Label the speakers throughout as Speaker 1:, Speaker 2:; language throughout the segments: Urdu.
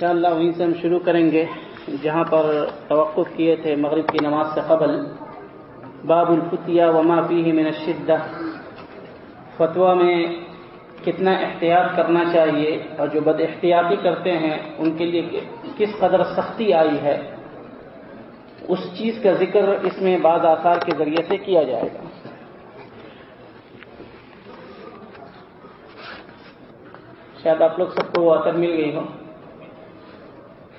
Speaker 1: انشاءاللہ وہیں سے ہم شروع کریں گے۔ جہاں پر توقف کیے تھے مغرب کی نماز سے قبل۔ باب الفتیہ وما فیہ من الشدہ۔ فتویٰ میں کتنا احتیاط کرنا چاہیے اور جو بد احتیاطی کرتے ہیں، ان کے لیے کس قدر سختی آئی ہے؟ اس چیز کا ذکر اس میں بعض آثار کے ذریعے سے کیا جائے گا۔ شاید آپ لوگ سب کو وہ اثر مل گئی ہو۔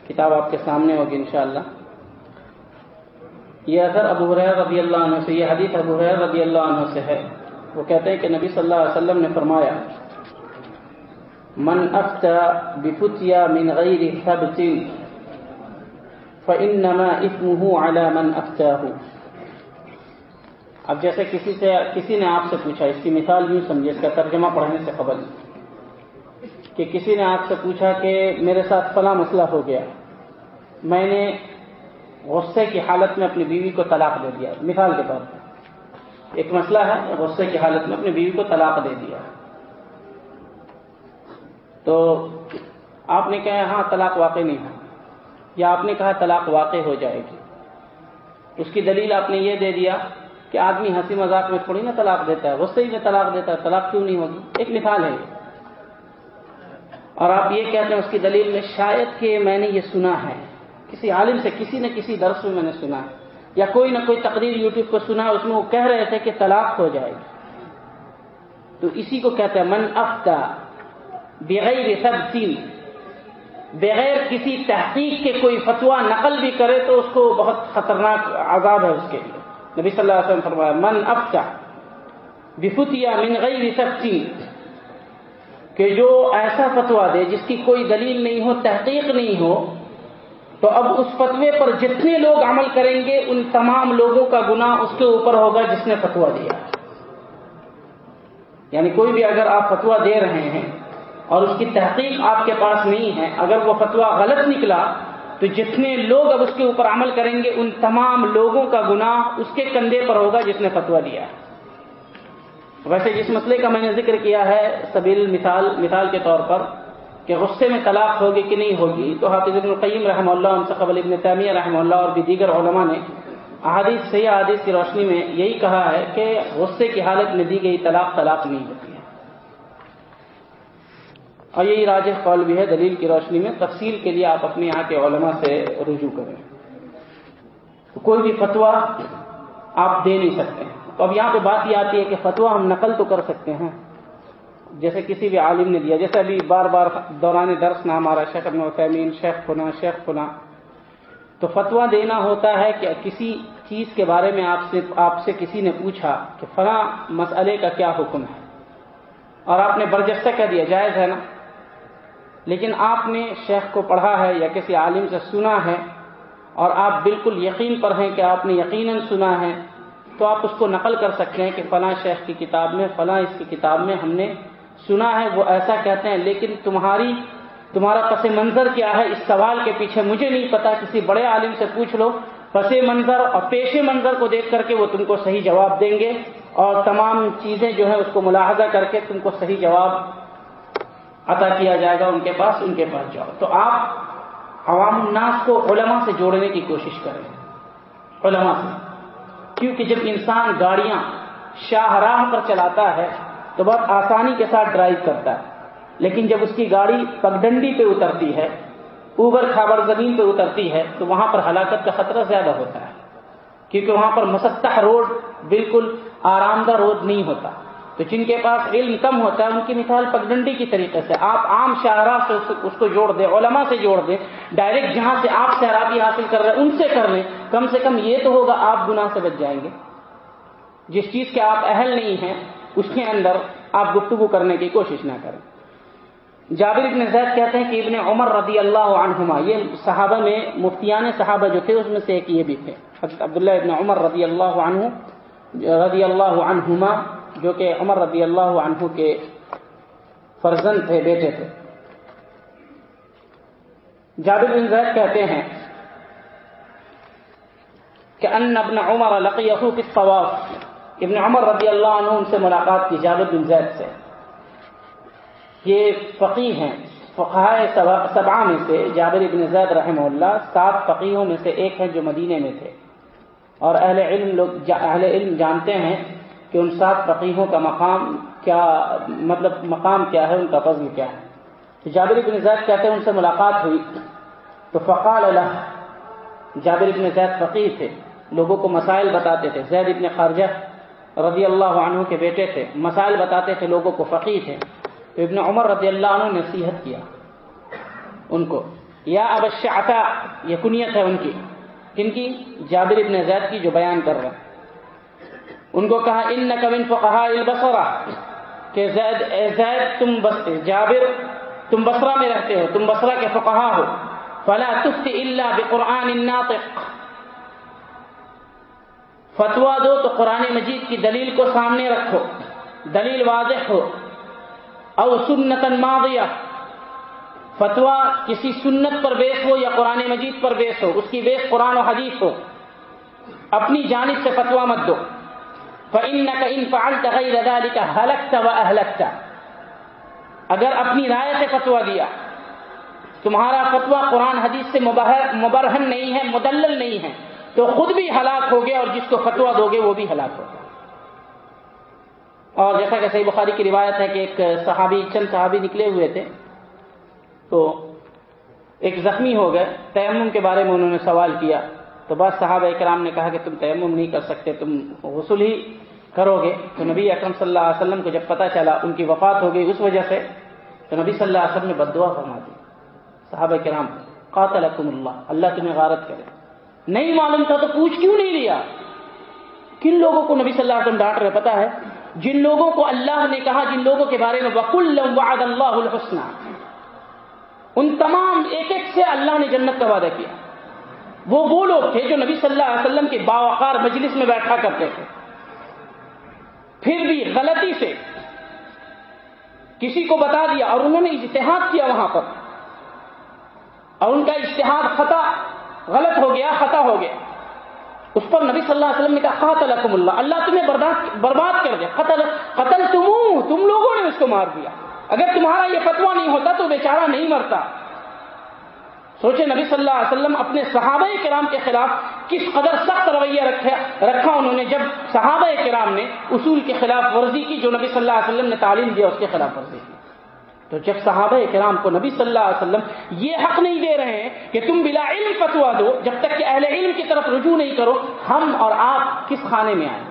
Speaker 1: کتاب آپ کے سامنے ہوگی انشاءاللہ۔ یہ اثر ابو حریر رضی اللہ عنہ سے، یہ حدیث ابو حریر رضی اللہ عنہ سے ہے۔ وہ کہتے ہیں کہ نبی صلی اللہ علیہ وسلم نے فرمایا، من افتا بفتیا من غیر ثبت فانما اسمه على من افتاه. اب جیسے کسی سے، کسی نے آپ سے پوچھا، اس کی مثال یوں سمجھے اس کا ترجمہ پڑھنے سے قبل۔ کہ کسی نے آپ سے پوچھا کہ میرے ساتھ فلاں مسئلہ ہو گیا، میں نے غصے کی حالت میں اپنی بیوی کو طلاق دے دیا۔ مثال کے طور پر، ایک مسئلہ ہے، غصے کی حالت میں اپنی بیوی کو طلاق دے دیا۔ تو آپ نے کہا ہاں طلاق واقع نہیں ہے۔ یا آپ نے کہا، طلاق واقع ہو جائے گی۔ اس کی دلیل آپ نے یہ دے دیا کہ آدمی ہنسی مذاق میں تھوڑی نا طلاق دیتا ہے، غصے ہی میں طلاق دیتا ہے، طلاق کیوں نہیں ہوگی؟ ایک مثال ہے یہ۔ اور آپ یہ کہتے ہیں اس کی دلیل میں شاید کہ میں نے یہ سنا ہے۔ کسی عالم سے کسی نہ کسی درس میں میں نے سنا۔ ہے یا کوئی نہ کوئی تقریر یوٹیوب کو سنا، اس میں وہ کہہ رہے تھے کہ طلاق ہو جائے گی۔ تو اسی کو کہتے ہیں من افتا بغیر سب تین بغیر کسی تحقیق کے کوئی فتوا نقل بھی کرے تو اس کو بہت خطرناک عذاب ہے اس کے لیے۔ نبی صلی اللہ علیہ وسلم فرمایا، من افتا بفتیا من غیر سب تین کہ جو ایسا فتوا دے جس کی کوئی دلیل نہیں ہو، تحقیق نہیں ہو، تو اب اس فتوے پر جتنے لوگ عمل کریں گے، ان تمام لوگوں کا گناہ اس کے اوپر ہوگا جس نے فتوا دیا۔ یعنی کوئی بھی اگر آپ فتوا دے رہے ہیں اور اس کی تحقیق آپ کے پاس نہیں ہے، اگر وہ فتوا غلط نکلا، تو جتنے لوگ اب اس کے اوپر عمل کریں گے، ان تمام لوگوں کا گناہ اس کے کندھے پر ہوگا جس نے فتوا دیا۔ ویسے جس مسئلے کا میں نے ذکر کیا ہے سبیل مثال مثال کے طور پر کہ غصے میں طلاق ہوگی کہ نہیں ہوگی، تو حافظ ابن القیم رحمہ اللہ ان قبل ابن تعمیہ رحمہ اللہ اور بھی دیگر علماء نے احادیث، صحیح احادیث کی روشنی میں یہی کہا ہے کہ غصے کی حالت میں دی گئی طلاق طلاق نہیں ہوتی ہے۔ اور یہی راج قول بھی ہے دلیل کی روشنی میں، تفصیل کے لیے آپ اپنے یہاں کے علماء سے رجوع کریں۔ کوئی بھی فتویٰ آپ دے نہیں سکتے۔ تو اب یہاں پہ بات یہ آتی ہے کہ فتویٰ ہم نقل تو کر سکتے ہیں۔ جیسے کسی بھی عالم نے دیا جیسے ابھی بار بار دوران درس نہ ہمارا شیخ ابن فیمین شیخ فنا شیخ فنا تو فتویٰ دینا ہوتا ہے کہ کسی چیز کے بارے میں آپ سے آپ سے کسی نے پوچھا کہ فلاں مسئلے کا کیا حکم ہے۔ اور آپ نے برجستہ کہہ دیا، جائز ہے نا؟ لیکن آپ نے شیخ کو پڑھا ہے یا کسی عالم سے سنا ہے اور آپ بالکل یقین پر ہیں کہ آپ نے یقیناً سنا ہے تو آپ اس کو نقل کر سکتے ہیں کہ فلاں شیخ کی کتاب میں، فلاں اس کی کتاب میں ہم نے سنا ہے، وہ ایسا کہتے ہیں، لیکن تمہاری، تمہارا پس منظر کیا ہے؟ اس سوال کے پیچھے مجھے نہیں پتا، کسی بڑے عالم سے پوچھ لو۔ پس منظر اور پیش منظر کو دیکھ کر کے وہ تم کو صحیح جواب دیں گے اور تمام چیزیں جو ہے اس کو ملاحظہ کر کے تم کو صحیح جواب عطا کیا جائے گا ان کے پاس، ان کے پاس جاؤ۔ تو آپ عوام الناس کو علماء سے جوڑنے کی کوشش کریں۔ علماء سے۔ کیونکہ جب انسان گاڑیاں شاہراہ پر چلاتا ہے تو بہت آسانی کے ساتھ ڈرائیو کرتا ہے۔ لیکن جب اس کی گاڑی پگڈنڈی پہ اترتی ہے، اوبر کھابڑ زمین پہ اترتی ہے، تو وہاں پر ہلاکت کا خطرہ زیادہ ہوتا ہے۔ کیونکہ وہاں پر مسطح روڈ بالکل آرام دہ روڈ نہیں ہوتا۔ تو جن کے پاس علم کم ہوتا ہے، ان کی مثال پگڈنڈی کی طریقے سے۔ آپ عام شاہراہ سے اس کو جوڑ دیں، علماء سے جوڑ دیں ڈائریکٹ جہاں سے آپ سیرابی حاصل کر رہے ہیں، ان سے کر لیں، کم سے کم یہ تو ہوگا آپ گناہ سے بچ جائیں گے۔ جس چیز کے آپ اہل نہیں ہیں، اس کے اندر آپ گفتگو کرنے کی کوشش نہ کریں۔ جابر ابن زید کہتے ہیں کہ ابن عمر رضی اللہ عنہما، یہ صحابہ میں مفتیان صحابہ جو تھے، اس میں سے ایک یہ بھی تھے۔ عبداللہ ابن عمر رضی اللہ عنہ رضی اللہ عنہما جو کہ عمر رضی اللہ عنہ کے فرزند تھے، بیٹے تھے۔ جابر بن زید کہتے ہیں کہ ان ابن عمر لقیہ فی الطواف۔ ابن عمر رضی اللہ عنہ ان سے ملاقات کی، جابر بن زید سے۔ یہ فقی ہیں فقائے سبا میں سے جابر ابن زید رحمہ اللہ سات فقیحوں میں سے ایک ہے جو مدینے میں تھے۔ اور اہل علم لوگ اہل علم جانتے ہیں کہ ان سات فقیحوں کا مقام کیا مطلب مقام کیا ہے، ان کا فضل کیا ہے۔ تو جابر ابن زید کہتے ہیں ان سے ملاقات ہوئی۔ تو فقال اللہ جابر ابن زید فقیر تھے، لوگوں کو مسائل بتاتے تھے۔ زید ابن خارجہ رضی اللہ عنہ کے بیٹے تھے، مسائل بتاتے تھے لوگوں کو فقیر تھے۔ تو ابن عمر رضی اللہ عنہ نے نصیحت کیا ان کو، یا ابش عطا یہ کنیت ہے ان کی۔ کن کی؟ جابر ابن زید کی جو بیان کر رہے ہیں۔ ان کو کہا ان نقوین فقہا البصرا کہ زید، اے زید، تم بس جابر، تم بسرا میں رہتے ہو، تم بسرا کے فقہا ہو. فلا تفت الا بقرآن الناطق فتوا دو تو قرآن مجید کی دلیل کو سامنے رکھو، دلیل واضح ہو. او سنت ماضیہ. فتوا کسی سنت پر بیس ہو یا قرآن مجید پر بیس ہو، اس کی بیس قرآن و حدیث ہو. اپنی جانب سے فتوا مت دو. فَإِنَّكَ إِن فَعَلْتَ غَيْرَ ذَلِكَ هَلَكْتَ وَأَهْلَكْتَ۔ اگر اپنی رائے سے فتوا دیا، تمہارا فتوا قرآن حدیث سے مبرہن نہیں ہے، مدلل نہیں ہے، تو خود بھی ہلاک ہو گیا اور جس کو فتوا دو گے وہ بھی ہلاک ہو گیا اور جیسا کہ صحیح بخاری کی روایت ہے کہ ایک صحابی، چند صحابی نکلے ہوئے تھے، تو ایک زخمی ہو گئے، تیمم کے بارے میں انہوں نے سوال کیا۔ تو بعض صحابہ اکرام نے کہا کہ تم تیمم نہیں کر سکتے، تم غسل ہی کرو گے تو نبی اکرم صلی اللہ علیہ وسلم کو جب پتا چلا ان کی وفات ہو گئی اس وجہ سے، تو نبی صلی اللہ علیہ وسلم نے بد دعا فرما دی۔ صحابہ کرام قاتل اللہ اللہ تمہیں غارت کرے۔ نہیں معلوم تھا تو پوچھ کیوں نہیں لیا؟ کن لوگوں کو نبی صلی اللہ علیہ وسلم ڈانٹ رہے؟ پتا ہے؟ جن لوگوں کو اللہ نے کہا، جن لوگوں کے بارے میں وکل وعد اللہ الحسن ان تمام ایک ایک سے اللہ نے جنت کا وعدہ کیا۔ وہ وہ لوگ تھے جو نبی صلی اللہ علیہ وسلم کے باوقار مجلس میں بیٹھا کرتے تھے۔ پھر بھی غلطی سے کسی کو بتا دیا اور انہوں نے اجتہاد کیا وہاں پر۔ اور ان کا اجتہاد خطا غلط ہو گیا، خطا ہو گیا۔ اس پر نبی صلی اللہ علیہ وسلم نے کہا قاتل اللہ اللہ تمہیں برباد کر دے۔ قتل قتل تم تم لوگوں نے اس کو مار دیا۔ اگر تمہارا یہ فتوا نہیں ہوتا تو بیچارہ نہیں مرتا۔ سوچے نبی صلی اللہ علیہ وسلم اپنے صحابہ کرام کے خلاف کس قدر سخت رویہ رکھا انہوں نے جب صحابہ کرام نے اصول کے خلاف ورزی کی جو نبی صلی اللہ علیہ وسلم نے تعلیم دیا، اس کے خلاف ورزی کی۔ تو جب صحابہ کرام کو نبی صلی اللہ علیہ وسلم یہ حق نہیں دے رہے ہیں کہ تم بلا علم فتوا دو، جب تک کہ اہل علم کی طرف رجوع نہیں کرو، ہم اور آپ کس خانے میں آئیں؟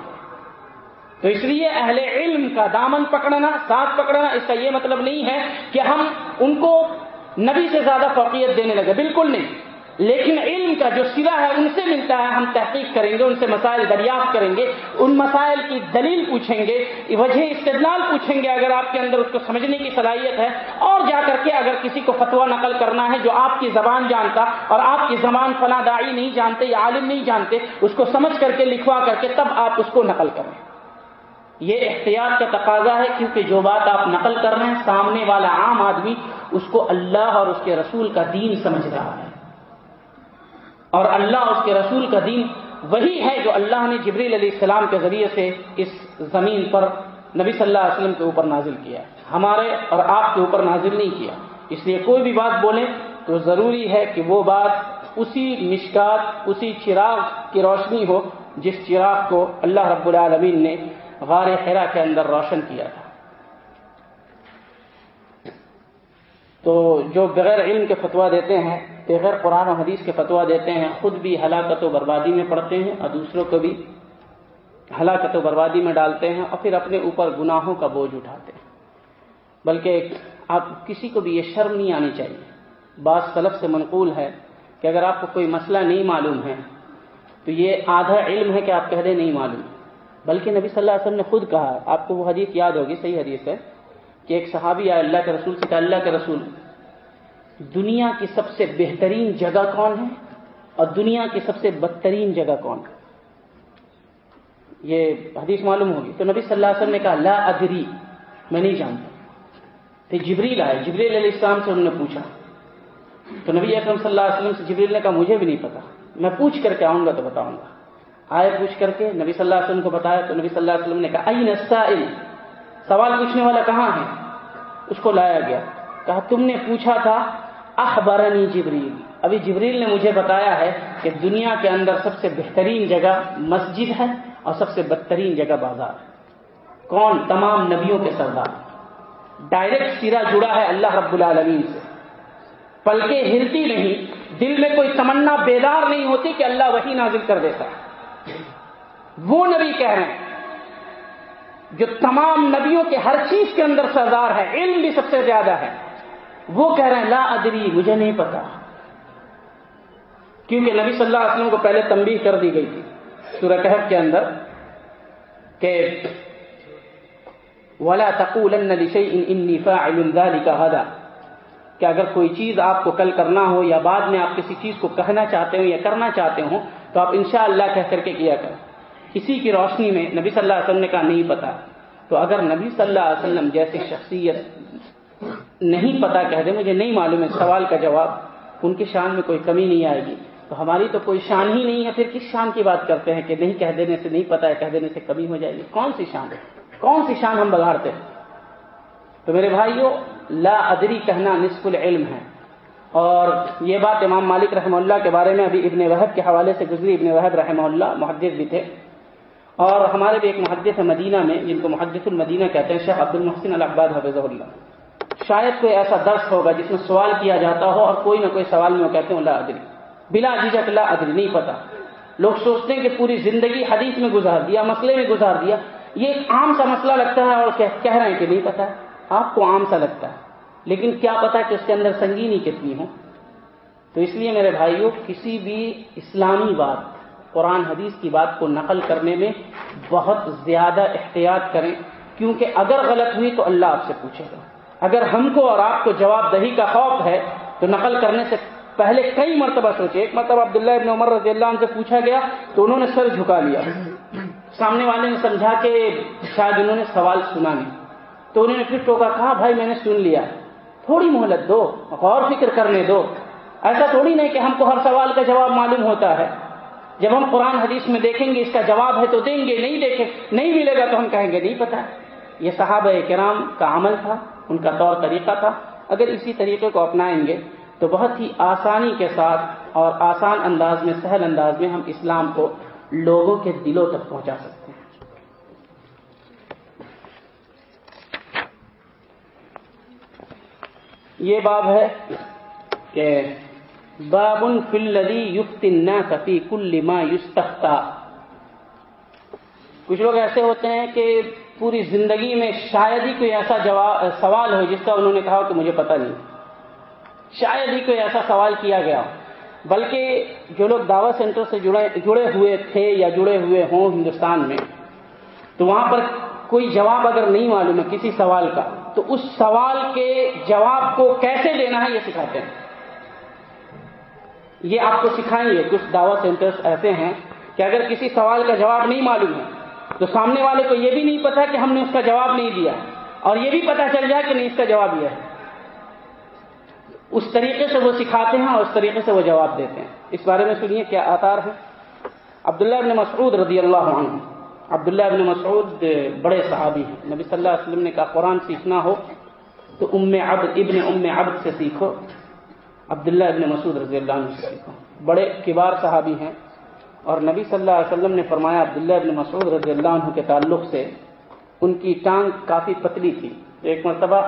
Speaker 1: تو اس لیے اہل علم کا دامن پکڑنا، ساتھ پکڑنا اس کا یہ مطلب نہیں ہے کہ ہم ان کو نبی سے زیادہ فوقیت دینے لگے، بالکل نہیں۔ لیکن علم کا جو سلا ہے، ان سے ملتا ہے، ہم تحقیق کریں گے، ان سے مسائل دریافت کریں گے، ان مسائل کی دلیل پوچھیں گے، وجہ استدلال پوچھیں گے، اگر آپ کے اندر اس کو سمجھنے کی صلاحیت ہے۔ اور جا کر کے اگر کسی کو فتوا نقل کرنا ہے جو آپ کی زبان جانتا اور آپ کی زبان فلاں دائی نہیں جانتے یا عالم نہیں جانتے، اس کو سمجھ کر کے، لکھوا کر کے تب آپ اس کو نقل کریں۔ یہ احتیاط کا تقاضا ہے کیونکہ جو بات آپ نقل کر رہے ہیں، سامنے والا عام آدمی اس کو اللہ اور اس کے رسول کا دین سمجھ رہا ہے۔ اور اللہ اس کے رسول کا دین وہی ہے جو اللہ نے جبریل علیہ السلام کے ذریعے سے اس زمین پر نبی صلی اللہ علیہ وسلم کے اوپر نازل کیا ہمارے اور آپ کے اوپر نازل نہیں کیا۔ اس لیے کوئی بھی بات بولیں تو ضروری ہے کہ وہ بات اسی مشکات، اسی چراغ کی روشنی ہو جس چراغ کو اللہ رب العالمین نے غار حرا کے اندر روشن کیا تھا۔ تو جو بغیر علم کے فتوا دیتے ہیں، بغیر قرآن و حدیث کے فتوا دیتے ہیں، خود بھی ہلاکت و بربادی میں پڑتے ہیں اور دوسروں کو بھی ہلاکت و بربادی میں ڈالتے ہیں اور پھر اپنے اوپر گناہوں کا بوجھ اٹھاتے ہیں۔ بلکہ آپ کسی کو بھی یہ شرم نہیں آنی چاہیے۔ بعض سلف سے منقول ہے کہ اگر آپ کو کوئی مسئلہ نہیں معلوم ہے، تو یہ آدھا علم ہے کہ آپ کہہ دیں نہیں معلوم۔ بلکہ نبی صلی اللہ علیہ وسلم نے خود کہا آپ کو وہ حدیث یاد ہوگی، صحیح حدیث ہے کہ ایک صحابی آئے اللہ کے رسول سے کہا، اللہ کے رسول، دنیا کی سب سے بہترین جگہ کون ہے؟ اور دنیا کی سب سے بدترین جگہ کون ہے؟ یہ حدیث معلوم ہوگی۔ تو نبی صلی اللہ علیہ وسلم نے کہا، لا ادری، میں نہیں جانتا۔ پھر جبریل آئے، جبریل علیہ السلام سے انہوں نے پوچھا۔ تو نبی اکرم صلی اللہ علیہ وسلم سے جبریل نے کہا، مجھے بھی نہیں پتا، میں پوچھ کر کے آؤں گا تو بتاؤں گا۔ آئے پوچھ کر کے نبی صلی اللہ علیہ وسلم کو بتایا تو نبی صلی اللہ علیہ وسلم نے کہا این السائل؟ سوال پوچھنے والا کہاں ہے؟ اس کو لایا گیا۔ کہا، تم نے پوچھا تھا اخبرنی جبریل ابھی جبریل نے مجھے بتایا ہے کہ دنیا کے اندر سب سے بہترین جگہ مسجد ہے اور سب سے بدترین جگہ بازار ہے۔ کون؟ تمام نبیوں کے سردار۔ ڈائریکٹ سیرا جڑا ہے اللہ رب العالمین سے۔ پلکیں ہلتی نہیں، دل میں کوئی تمنا بیدار نہیں ہوتی کہ اللہ وہی نازل کر دیتا وہ نبی کہہ رہے ہیں جو تمام نبیوں کے ہر چیز کے اندر سردار ہے، علم بھی سب سے زیادہ ہے۔ وہ کہہ رہے ہیں، لا ادری، مجھے نہیں پتا۔ کیونکہ نبی صلی اللہ علیہ وسلم کو پہلے تنبیہ کر دی گئی تھی سورہ کہف کے اندر کہ ولا تقول انی فاعل ذلك هذا کہ اگر کوئی چیز آپ کو کل کرنا ہو یا بعد میں آپ کسی چیز کو کہنا چاہتے ہو یا کرنا چاہتے ہو تو آپ انشاءاللہ کہہ کر کے کیا کریں۔ اسی کی روشنی میں نبی صلی اللہ علیہ وسلم نے کہا نہیں پتا۔ تو اگر نبی صلی اللہ علیہ وسلم جیسی شخصیت نہیں پتا کہہ دے، مجھے نہیں معلوم ہے، سوال کا جواب۔ ان کی شان میں کوئی کمی نہیں آئے گی۔ تو ہماری تو کوئی شان ہی نہیں ہے، پھر کس شان کی بات کرتے ہیں کہ نہیں کہہ دینے سے نہیں پتا ہے، کہہ دینے سے کمی ہو جائے گی؟ کون سی شان ہے؟ کون سی شان ہم بگاڑتے ہیں؟ تو میرے بھائیوں لا ادری کہنا نصف العلم ہے۔ اور یہ بات امام مالک رحمہ اللہ کے بارے میں ابھی ابن وحب کے حوالے سے گزری۔ ابن وحب رحمہ اللہ محدث بھی تھے۔ اور ہمارے بھی ایک محدث ہے مدینہ میں، جن کو محدث المدینہ کہتے ہیں، شیخ عبد المحسن العباد حفظ اللہ۔ شاید کوئی ایسا درس ہوگا جس میں سوال کیا جاتا ہو اور کوئی نہ کوئی سوال میں وہ کہتے ہیں، لا ادری۔ بلا جھجک لا ادری، نہیں پتا۔ لوگ سوچتے ہیں کہ پوری زندگی حدیث میں گزار دیا، مسئلے میں گزار دیا۔ یہ ایک عام سا مسئلہ لگتا ہے اور کہہ رہے ہیں کہ نہیں پتا۔ آپ کو عام سا لگتا ہے۔ لیکن کیا پتا کہ اس کے اندر سنگینی کتنی ہو۔ تو اس لیے میرے بھائیوں کسی بھی اسلامی بات قرآن حدیث کی بات کو نقل کرنے میں بہت زیادہ احتیاط کریں، کیونکہ اگر غلط ہوئی تو اللہ آپ سے پوچھے گا۔ اگر ہم کو اور آپ کو جواب دہی کا خوف ہے تو نقل کرنے سے پہلے کئی مرتبہ سوچے ایک مرتبہ عبداللہ ابن عمر رضی اللہ عنہ سے پوچھا گیا تو انہوں نے سر جھکا لیا۔ سامنے والے نے سمجھا کہ شاید انہوں نے سوال سنا نہیں۔ تو انہوں نے پھر ٹوکا، کہا، بھائی، میں نے سن لیا۔ تھوڑی مہلت دو غور فکر کرنے دو۔ ایسا تھوڑی نہیں کہ ہم کو ہر سوال کا جواب معلوم ہوتا ہے۔ جب ہم قرآن حدیث میں دیکھیں گے اس کا جواب ہے تو دیں گے، نہیں دیکھیں، نہیں ملے گا تو ہم کہیں گے، نہیں پتا یہ صحابہ کرام کا عمل تھا، ان کا طور طریقہ تھا۔ اگر اسی طریقے کو اپنائیں گے تو بہت ہی آسانی کے ساتھ اور آسان انداز میں، سہل انداز میں ہم اسلام کو لوگوں کے دلوں تک پہنچا سکتے ہیں۔ یہ باب ہے کہ باب فلدی یفت فی کل ما یستختا کچھ لوگ ایسے ہوتے ہیں کہ پوری زندگی میں شاید ہی کوئی ایسا جواب سوال ہو جس کا انہوں نے کہا کہ مجھے پتہ نہیں۔ شاید ہی کوئی ایسا سوال کیا گیا۔ بلکہ جو لوگ دعوت سینٹر سے جڑے جڑے ہوئے تھے یا جڑے ہوئے ہوں ہندوستان میں، تو وہاں پر کوئی جواب اگر نہیں معلوم ہے کسی سوال کا، تو اس سوال کے جواب کو کیسے دینا ہے یہ سکھاتے ہیں۔ یہ آپ کو سکھائیں گے، کچھ دعوت سینٹرز ایسے ہیں کہ اگر کسی سوال کا جواب نہیں معلوم ہے، تو سامنے والے کو یہ بھی نہیں پتا کہ ہم نے اس کا جواب نہیں دیا اور یہ بھی پتا چل جائے کہ نہیں اس کا جواب یہ ہے۔ اس طریقے سے وہ سکھاتے ہیں اور اس طریقے سے وہ جواب دیتے ہیں۔ اس بارے میں سنیے کیا آثار ہے عبداللہ ابن مسعود رضی اللہ عنہ، عبداللہ ابن مسعود بڑے صحابی ہیں۔ نبی صلی اللہ علیہ وسلم نے کہا، قرآن سیکھنا ہو تو ام عبد، ابن ام عبد سے سیکھو۔ عبداللہ ابن مسعود رضی اللہ عنہ سے سیکھو بڑے کبار صحابی ہیں اور نبی صلی اللہ علیہ وسلم نے فرمایا عبداللہ ابن مسعود رضی اللہ عنہ کے تعلق سے ان کی ٹانگ کافی پتلی تھی۔ ایک مرتبہ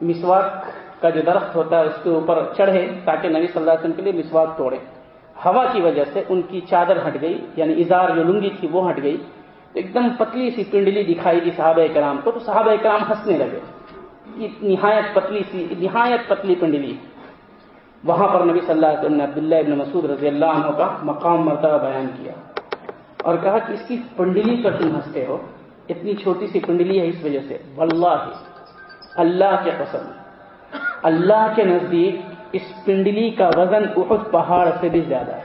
Speaker 1: مسواک کا جو درخت ہوتا ہے اس کے اوپر چڑھے تاکہ نبی صلی اللہ علیہ وسلم کے لیے مسواک توڑے۔ ہوا کی وجہ سے ان کی چادر ہٹ گئی یعنی اظہار جو لنگی تھی وہ ہٹ گئی۔ ایک دم پتلی سی پنڈلی دکھائی دی صحابہ کرام کو، تو صحابہ کرام ہنسنے لگے۔ نہایت پتلی سی، نہایت پتلی پنڈلی۔ وہاں پر نبی صلی اللہ علیہ وسلم نے عبداللہ ابن مسعود رضی اللہ عنہ کا مقام مرتبہ بیان کیا اور کہا کہ اس کی پنڈلی پر تم ہنستے ہو، اتنی چھوٹی سی پنڈلی ہے اس وجہ سے۔ واللہ، اللہ کے قسم۔ اللہ کے نزدیک اس پنڈلی کا وزن احد پہاڑ سے بھی زیادہ ہے۔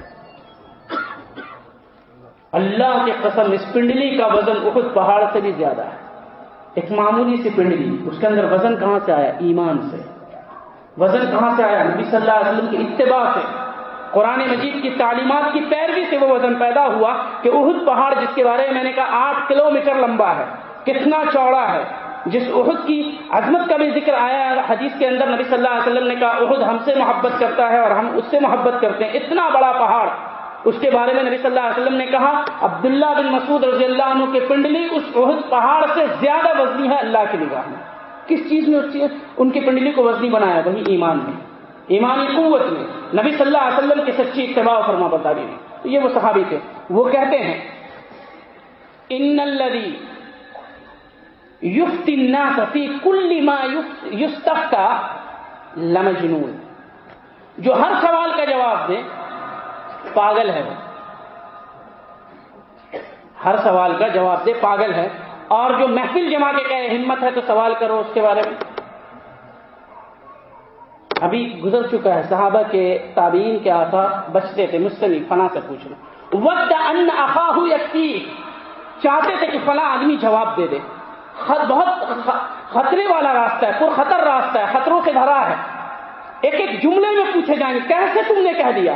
Speaker 1: اللہ کے قسم، اس پنڈلی کا وزن احد پہاڑ سے بھی زیادہ ہے۔ ایک معمولی سی پنڈلی، اس کے اندر وزن کہاں سے آیا؟ ایمان سے۔ وزن کہاں سے آیا؟ نبی صلی اللہ علیہ وسلم کی اتباع سے۔ قرآن مجید کی تعلیمات کی پیروی سے وہ وزن پیدا ہوا کہ احد پہاڑ جس کے بارے میں میں نے کہا آٹھ کلو میٹر لمبا ہے۔ کتنا چوڑا ہے۔ جس عہد کی عظمت کا بھی ذکر آیا حدیث کے اندر نبی صلی اللہ علیہ وسلم نے کہا عہد ہم سے محبت کرتا ہے اور ہم اس سے محبت کرتے ہیں۔ اتنا بڑا پہاڑ۔ اس کے بارے میں نبی صلی اللہ علیہ وسلم نے کہا، عبداللہ بن مسعود رضی اللہ عنہ کے پنڈلی اس عہد پہاڑ سے زیادہ وزنی ہے، اللہ کی نگاہ میں۔ کس چیز نے ان کی پنڈلی کو وزنی بنایا؟ وہی ایمان میں. ایمانی قوت میں. نبی صلی اللہ علیہ وسلم کی سچی اتباع فرما برداری میں. تو یہ وہ صحابی تھے. وہ کہتے ہیں، ان الذي يفتي الناس في كل ما يستفتى لمجنون. جو ہر سوال کا جواب دے، پاگل ہے ہر سوال کا جواب دے، پاگل ہے. اور جو محفل جمع کے کہے ہمت ہے تو سوال کرو اس کے بارے میں۔ ابھی گزر چکا ہے صحابہ کے تابعین کے آثار بچتے تھے مجھ سے نہیں فنا سے پوچھ لو وقت ان اخاہ چاہتے تھے کہ فلاں آدمی جواب دے دے۔ بہت خطرے والا راستہ ہے پر خطر راستہ ہے، خطروں سے بھرا ہے۔ ایک ایک جملے میں پوچھے جائیں گے، کیسے تم نے کہہ دیا؟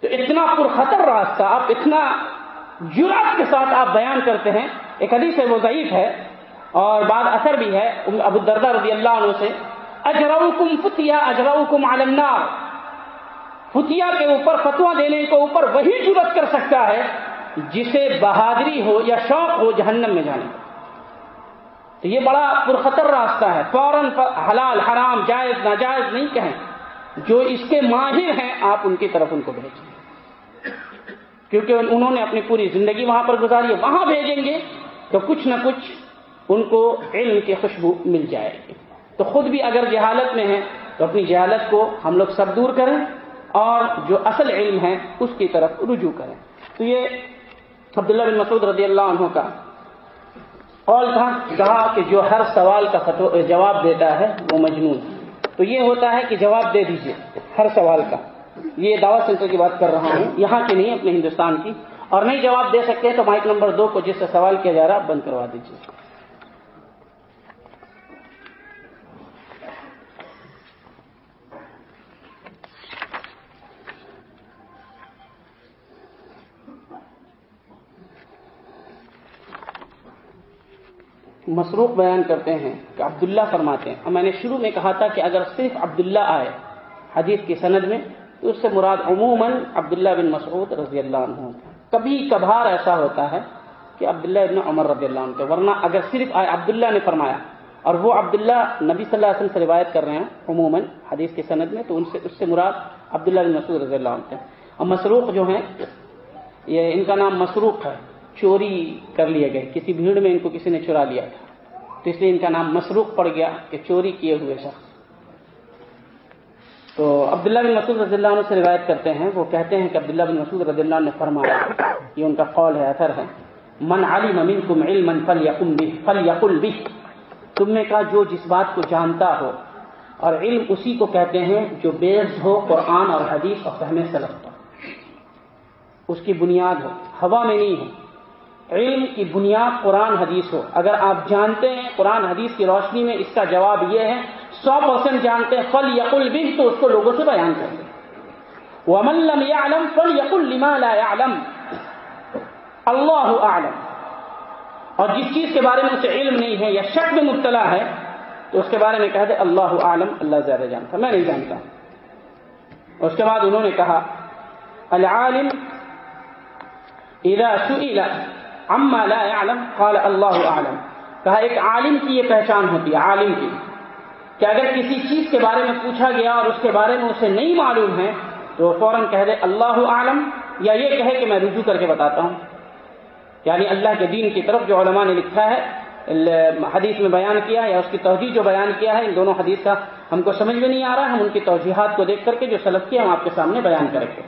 Speaker 1: تو اتنا پرخطر راستہ آپ اتنا جرات کے ساتھ آپ بیان کرتے ہیں، ایک حدیث ہے، وہ ضعیف ہے اور بعد اثر بھی ہے، ابو دردہ رضی اللہ عنہ سے۔ اجراؤ کم فتیا اجراؤ کم عالمنار فتیا کے اوپر فتوا دینے کے اوپر وہی جرت کر سکتا ہے جسے بہادری ہو یا شوق ہو جہنم میں جانے۔ تو یہ بڑا پرخطر راستہ ہے۔ فوراً حلال، حرام، جائز، ناجائز نہیں کہیں۔ جو اس کے ماہر ہیں، آپ ان کی طرف ان کو بھیجیں۔ کیونکہ انہوں نے اپنی پوری زندگی وہاں پر گزاری ہے، وہاں بھیجیں گے تو کچھ نہ کچھ ان کو علم کی خوشبو مل جائے گی۔ تو خود بھی اگر جہالت میں ہیں تو اپنی جہالت کو ہم لوگ سب دور کریں اور جو اصل علم ہے اس کی طرف رجوع کریں۔ تو یہ عبداللہ بن مسعود رضی اللہ عنہ کا قول تھا، کہا کہ جو ہر سوال کا جواب دیتا ہے وہ مجنون۔ تو یہ ہوتا ہے کہ جواب دے دیجیے ہر سوال کا۔ یہ دعوت سینٹر کی بات کر رہا ہوں۔ یہاں کی نہیں، اپنے ہندوستان کی۔ اور نہیں جواب دے سکتے تو مائک نمبر دو کو جس سے سوال کیا جا رہا بند کروا دیجیے مسروق بیان کرتے ہیں کہ عبداللہ فرماتے ہیں۔ اور میں نے شروع میں کہا تھا کہ اگر صرف عبداللہ آئے، حدیث کی سند میں تو اس سے مراد عموماً عبداللہ بن مسعود رضی اللہ عنہ کبھی کبھار ایسا ہوتا ہے کہ عبداللہ ابن عمر رضی اللہ عنہ ورنہ اگر صرف عبداللہ نے فرمایا اور وہ عبداللہ نبی صلی اللہ علیہ وسلم سے روایت کر رہے ہیں عموماً حدیث کی سند میں، تو ان سے، اس سے مراد عبداللہ بن مسعود رضی اللہ عنہ اور مسروق جو ہیں، یہ ان کا نام مسروق ہے۔ چوری کر لیے گئے۔ کسی بھیڑ میں ان کو کسی نے چرا لیا تھا۔ تو اس لیے ان کا نام مسروق پڑ گیا کہ چوری کیے ہوئے شخص۔ تو عبداللہ بن مسعود رضی اللہ عنہ سے روایت کرتے ہیں، وہ کہتے ہیں کہ عبداللہ بن مسعود رضی اللہ عنہ نے فرمایا یہ ان کا قول ہے، اثر ہے۔ من علی ممین علم فل یقم بھی فل یقل بھی تم نے کہا، جو جس بات کو جانتا ہو۔ اور علم اسی کو کہتے ہیں جو بیز ہو، قرآن اور حدیث اور فہم سلف پر۔ اس کی بنیاد ہو ہوا میں نہیں ہے۔ علم کی بنیاد قرآن حدیث ہو۔ اگر آپ جانتے ہیں قرآن حدیث کی روشنی میں اس کا جواب یہ ہے سو پرسینٹ جانتے ہیں فل یقل بھی تو اس کو لوگوں سے بیان کر دیں۔ وہ لم يعلم فل یقل لما لا يعلم۔ اللہ عالم اور جس چیز کے بارے میں اسے علم نہیں ہے یا شک میں مبتلا ہے، تو اس کے بارے میں کہہ دے اللہ عالم اللہ زیادہ جانتا میں نہیں جانتا۔ اس کے بعد انہوں نے کہا، العالم اذا سئل عما لا يعلم، قال اللہ عالم کہا، ایک عالم کی یہ پہچان ہوتی ہے، عالم کی۔ کہ اگر کسی چیز کے بارے میں پوچھا گیا اور اس کے بارے میں اسے نہیں معلوم ہے، تو فوراً کہہ دے، اللہ عالم یا یہ کہے کہ میں رجوع کر کے بتاتا ہوں۔ یعنی اللہ کے دین کی طرف جو علماء نے لکھا ہے، حدیث میں بیان کیا یا اس کی توجہ جو بیان کیا ہے، ان دونوں حدیث کا ہم کو سمجھ میں نہیں آ رہا، ہم ان کی توجیحات کو دیکھ کر کے جو سلف کیا ہم آپ کے سامنے بیان کریں گے۔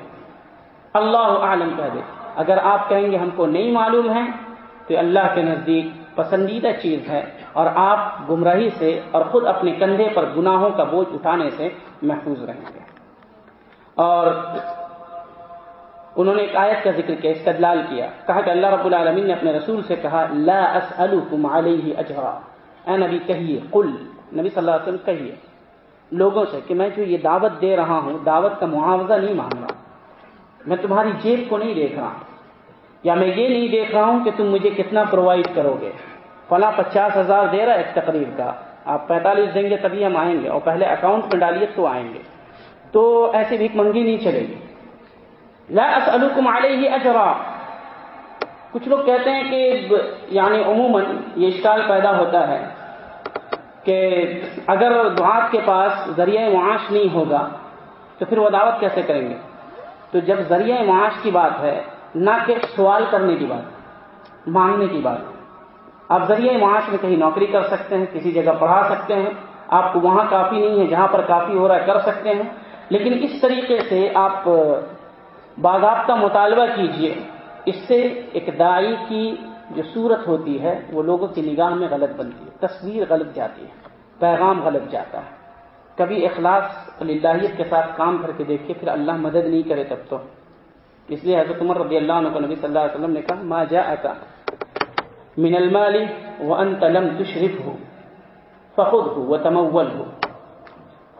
Speaker 1: اللہ عالم کہہ دے۔ اگر آپ کہیں گے ہم کو نہیں معلوم ہے، تو اللہ کے نزدیک پسندیدہ چیز ہے۔ اور آپ گمراہی سے اور خود اپنے کندھے پر گناہوں کا بوجھ اٹھانے سے محفوظ رہیں گے۔ اور انہوں نے ایک آیت کا ذکر کیا استدلال کیا۔ کہا کہ اللہ رب العالمین نے اپنے رسول سے کہا، لا اسألکم علیہ اجرا۔ اے نبی، کہیے، قل۔ نبی صلی اللہ علیہ وسلم، کہیے لوگوں سے کہ میں جو یہ دعوت دے رہا ہوں، دعوت کا معاوضہ نہیں مانگ رہا۔ میں تمہاری جیب کو نہیں دیکھ رہا۔ یا میں یہ نہیں دیکھ رہا ہوں کہ تم مجھے کتنا پرووائڈ کرو گے۔ فلاں پچاس ہزار دے رہا ہے ایک تقریر کا۔ آپ پینتالیس دیں گے تبھی ہم آئیں گے اور پہلے اکاؤنٹ میں ڈالیے تو آئیں گے۔ تو ایسی بھیک منگی نہیں چلے گی۔ لا اسألکم علیہ اجرا۔ کچھ لوگ کہتے ہیں کہ یعنی عموماً یہ اشکال پیدا ہوتا ہے کہ اگر دعات کے پاس ذریعہ معاش نہیں ہوگا تو پھر وہ دعوت کیسے کریں گے؟ تو جب ذریعہ معاش کی بات ہے، نہ کہ سوال کرنے کی بات، مانگنے کی بات۔ آپ ذریعہ معاش میں کہیں نوکری کر سکتے ہیں، کسی جگہ پڑھا سکتے ہیں، آپ کو وہاں کافی نہیں ہے، جہاں پر کافی ہو رہا ہے، کر سکتے ہیں۔ لیکن اس طریقے سے آپ باضابطہ مطالبہ کیجیے۔ اس سے ایک دائی کی جو صورت ہوتی ہے، وہ لوگوں کی نگاہ میں غلط بنتی ہے، تصویر غلط جاتی ہے، پیغام غلط جاتا ہے۔ کبھی اخلاص اللہیت کے ساتھ کام کر کے دیکھیے، پھر اللہ مدد نہیں کرے تب تو۔ اس لیے حضرت عمر رضی اللہ عنہ کو نبی صلی اللہ علیہ وسلم نے کہا، ما جاء من المال وانت لم تشرف ہو فخود ہو تمول ہو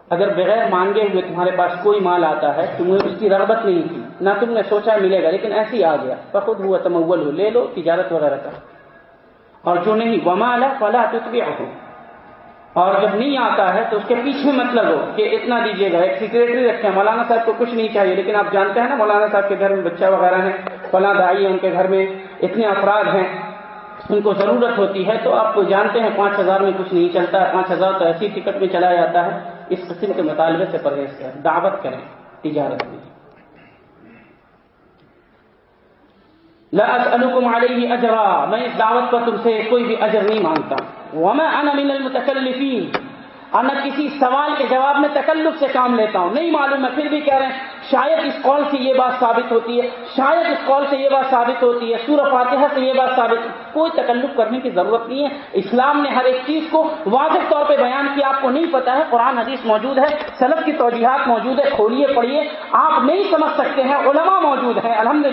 Speaker 1: اگر بغیر مانگے ہوئے تمہارے پاس کوئی مال آتا ہے، تمہیں اس کی رغبت نہیں تھی۔ نہ تم نے سوچا ملے گا، لیکن ایسے ہی آ گیا۔ فخود ہوا تمول ہو لے لو، تجارت وغیرہ کا۔ اور جو نہیں وما فلا تتبع ہو اور جب نہیں آتا ہے، تو اس کے پیچھے مت لگو کہ اتنا دیجیے گا۔ ایک سیکریٹری رکھے مولانا صاحب کو کچھ نہیں چاہیے، لیکن آپ جانتے ہیں نا، مولانا صاحب کے گھر میں بچہ وغیرہ ہیں فلاں دائی ہے ان کے گھر میں، اتنے افراد ہیں۔ ان کو ضرورت ہوتی ہے تو آپ کو جانتے ہیں پانچ ہزار میں کچھ نہیں چلتا ہے، پانچ ہزار تو ایسی ٹکٹ میں چلا جاتا ہے۔ اس قسم کے مطالبے سے پرہیز کریں، دعوت کریں، تجارت میں لا اسألكم عليه اجرا، میں اس دعوت پر تم سے کوئی بھی اجر نہیں مانگتا۔ وما انا من المتکلفین۔ اور نہ کسی سوال کے جواب میں تکلف سے کام لیتا ہوں، نہیں معلوم میں پھر بھی کہہ رہے ہیں۔ شاید اس قول سے یہ بات ثابت ہوتی ہے، شاید اس قول سے یہ بات ثابت ہوتی ہے، سورہ فاتحہ سے یہ بات ثابت کوئی تکلف کرنے کی ضرورت نہیں ہے۔ اسلام نے ہر ایک چیز کو واضح طور پہ بیان کیا، آپ کو نہیں پتا ہے، قرآن حدیث موجود ہے سلب کی توجیحات موجود ہے، کھولیے، پڑھیے۔ آپ نہیں سمجھ سکتے ہیں، علماء موجود ہیں الحمد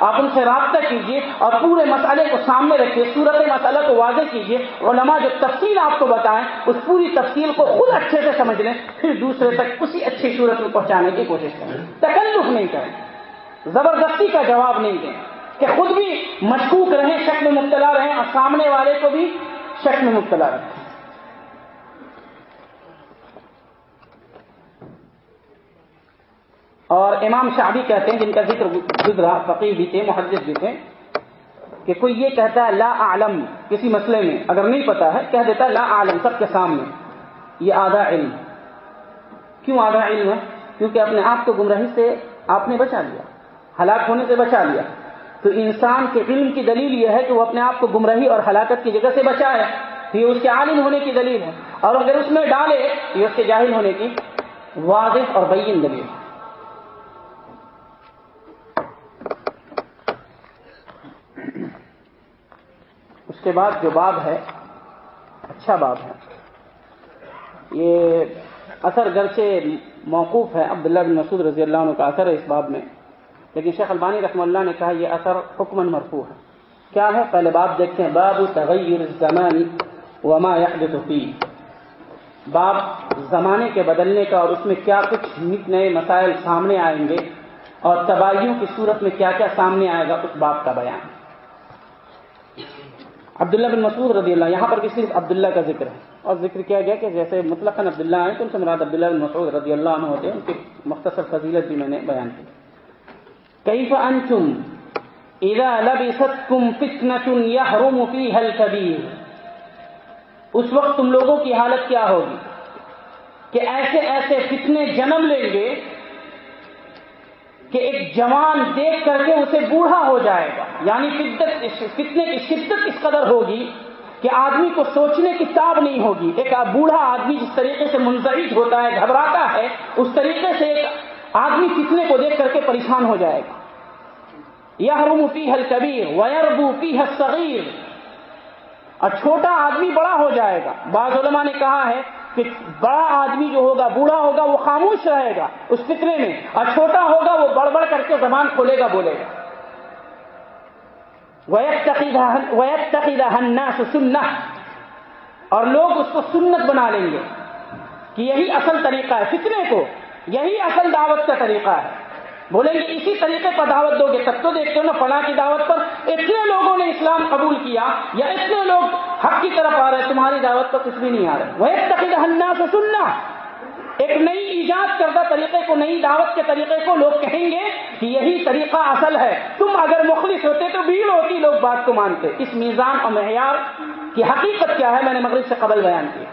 Speaker 1: آپ ان سے رابطہ کیجیے اور پورے مسئلے کو سامنے رکھیے صورت مسئلہ کو واضح کیجیے۔ علماء جو تفصیل آپ کو بتائیں، اس پوری تفصیل کو خود اچھے سے سمجھ لیں، پھر دوسرے تک اسی اچھی صورت میں پہنچانے کی کوشش کریں۔ تکلف نہیں کریں۔ زبردستی کا جواب نہیں دیں۔ کہ خود بھی مشکوک رہیں، شک میں مبتلا رہیں اور سامنے والے کو بھی شک میں مبتلا رہیں اور امام شاہی کہتے ہیں، جن کا ذکر گزرا فقیر بھی تھے، محدث بھی تھے، کہ کوئی یہ کہتا ہے، لا عالم کسی مسئلے میں اگر نہیں پتا ہے، کہہ دیتا ہے، لا عالم سب کے سامنے۔ یہ آدھا علم۔ کیوں آدھا علم ہے؟ کیونکہ اپنے آپ کو گمراہی سے آپ نے بچا لیا، ہلاک ہونے سے بچا لیا۔ تو انسان کے علم کی دلیل یہ ہے کہ وہ اپنے آپ کو گمراہی اور ہلاکت کی جگہ سے بچائے یہ اس کے عالم ہونے کی دلیل ہے۔ اور اگر اس میں ڈالے، یہ اس کے جاہل ہونے کی واضح اور بین دلیل ہے۔ اس کے بعد جو باب ہے اچھا باب ہے۔ یہ اثر گرچہ موقوف ہے عبداللہ بن مسعود رضی اللہ عنہ کا اثر ہے اس باب میں۔ لیکن شیخ البانی رحمہ اللہ نے کہا یہ اثر حکمن مرفوع ہے۔ کیا ہے؟ پہلے باب دیکھتے ہیں باب تغیر الزمان وما يحدث فيه باب زمانے کے بدلنے کا اور اس میں کیا کچھ نئے مسائل سامنے آئیں گے اور تباہیوں کی صورت میں کیا کیا سامنے آئے گا، اس باب کا بیان۔ عبداللہ بن مسعود رضی اللہ یہاں پر بھی صرف عبداللہ کا ذکر ہے۔ اور ذکر کیا گیا کہ جیسے مطلق عبداللہ ہیں تو ان سے مراد عبداللہ بن مسعود رضی اللہ عنہ ہوتے ہیں۔ ان کی مختصر فضیلت بھی میں نے بیان کی۔ کیف انتم اذا لبستكم فتنه يحرم فيها الكبير اس وقت تم لوگوں کی حالت کیا ہوگی؟ کہ ایسے ایسے فتنے جنم لیں گے کہ ایک جوان دیکھ کر کے اسے بوڑھا ہو جائے گا۔ یعنی شدت فتنے کی شدت اس قدر ہوگی کہ آدمی کو سوچنے کی تاب نہیں ہوگی۔ ایک بوڑھا آدمی جس طریقے سے منظرد ہوتا ہے، گھبراتا ہے، اس طریقے سے ایک آدمی فتنے کو دیکھ کر کے پریشان ہو جائے گا۔ یہ روم پی کبیر ویربو صغیر اور چھوٹا آدمی بڑا ہو جائے گا۔ بعض علماء نے کہا ہے بڑا آدمی جو ہوگا، بوڑھا ہوگا، وہ خاموش رہے گا اس فتنے میں، اور چھوٹا ہوگا، وہ بڑبڑ کر کے زبان کھولے گا، بولے گا۔ سننا اور لوگ اس کو سنت بنا لیں گے کہ یہی اصل طریقہ ہے فتنے کو، یہی اصل دعوت کا طریقہ ہے۔ بولیں گے اسی طریقے پر دعوت دو گے تب تو دیکھتے ہو نا، فلاں کی دعوت پر اتنے لوگوں نے اسلام قبول کیا یا اتنے لوگ حق کی طرف آ رہے ہیں تمہاری دعوت پر کچھ بھی نہیں آ رہے وہ ایک تقیدہ سے سننا ایک نئی ایجاد کردہ طریقے کو، نئی دعوت کے طریقے کو لوگ کہیں گے کہ یہی طریقہ اصل ہے۔ تم اگر مخلص ہوتے تو بھیڑ ہوتی لوگ بات کو مانتے۔ اس میزان اور معیار کی حقیقت کیا ہے؟ میں نے مغرب سے قبل بیان کیا۔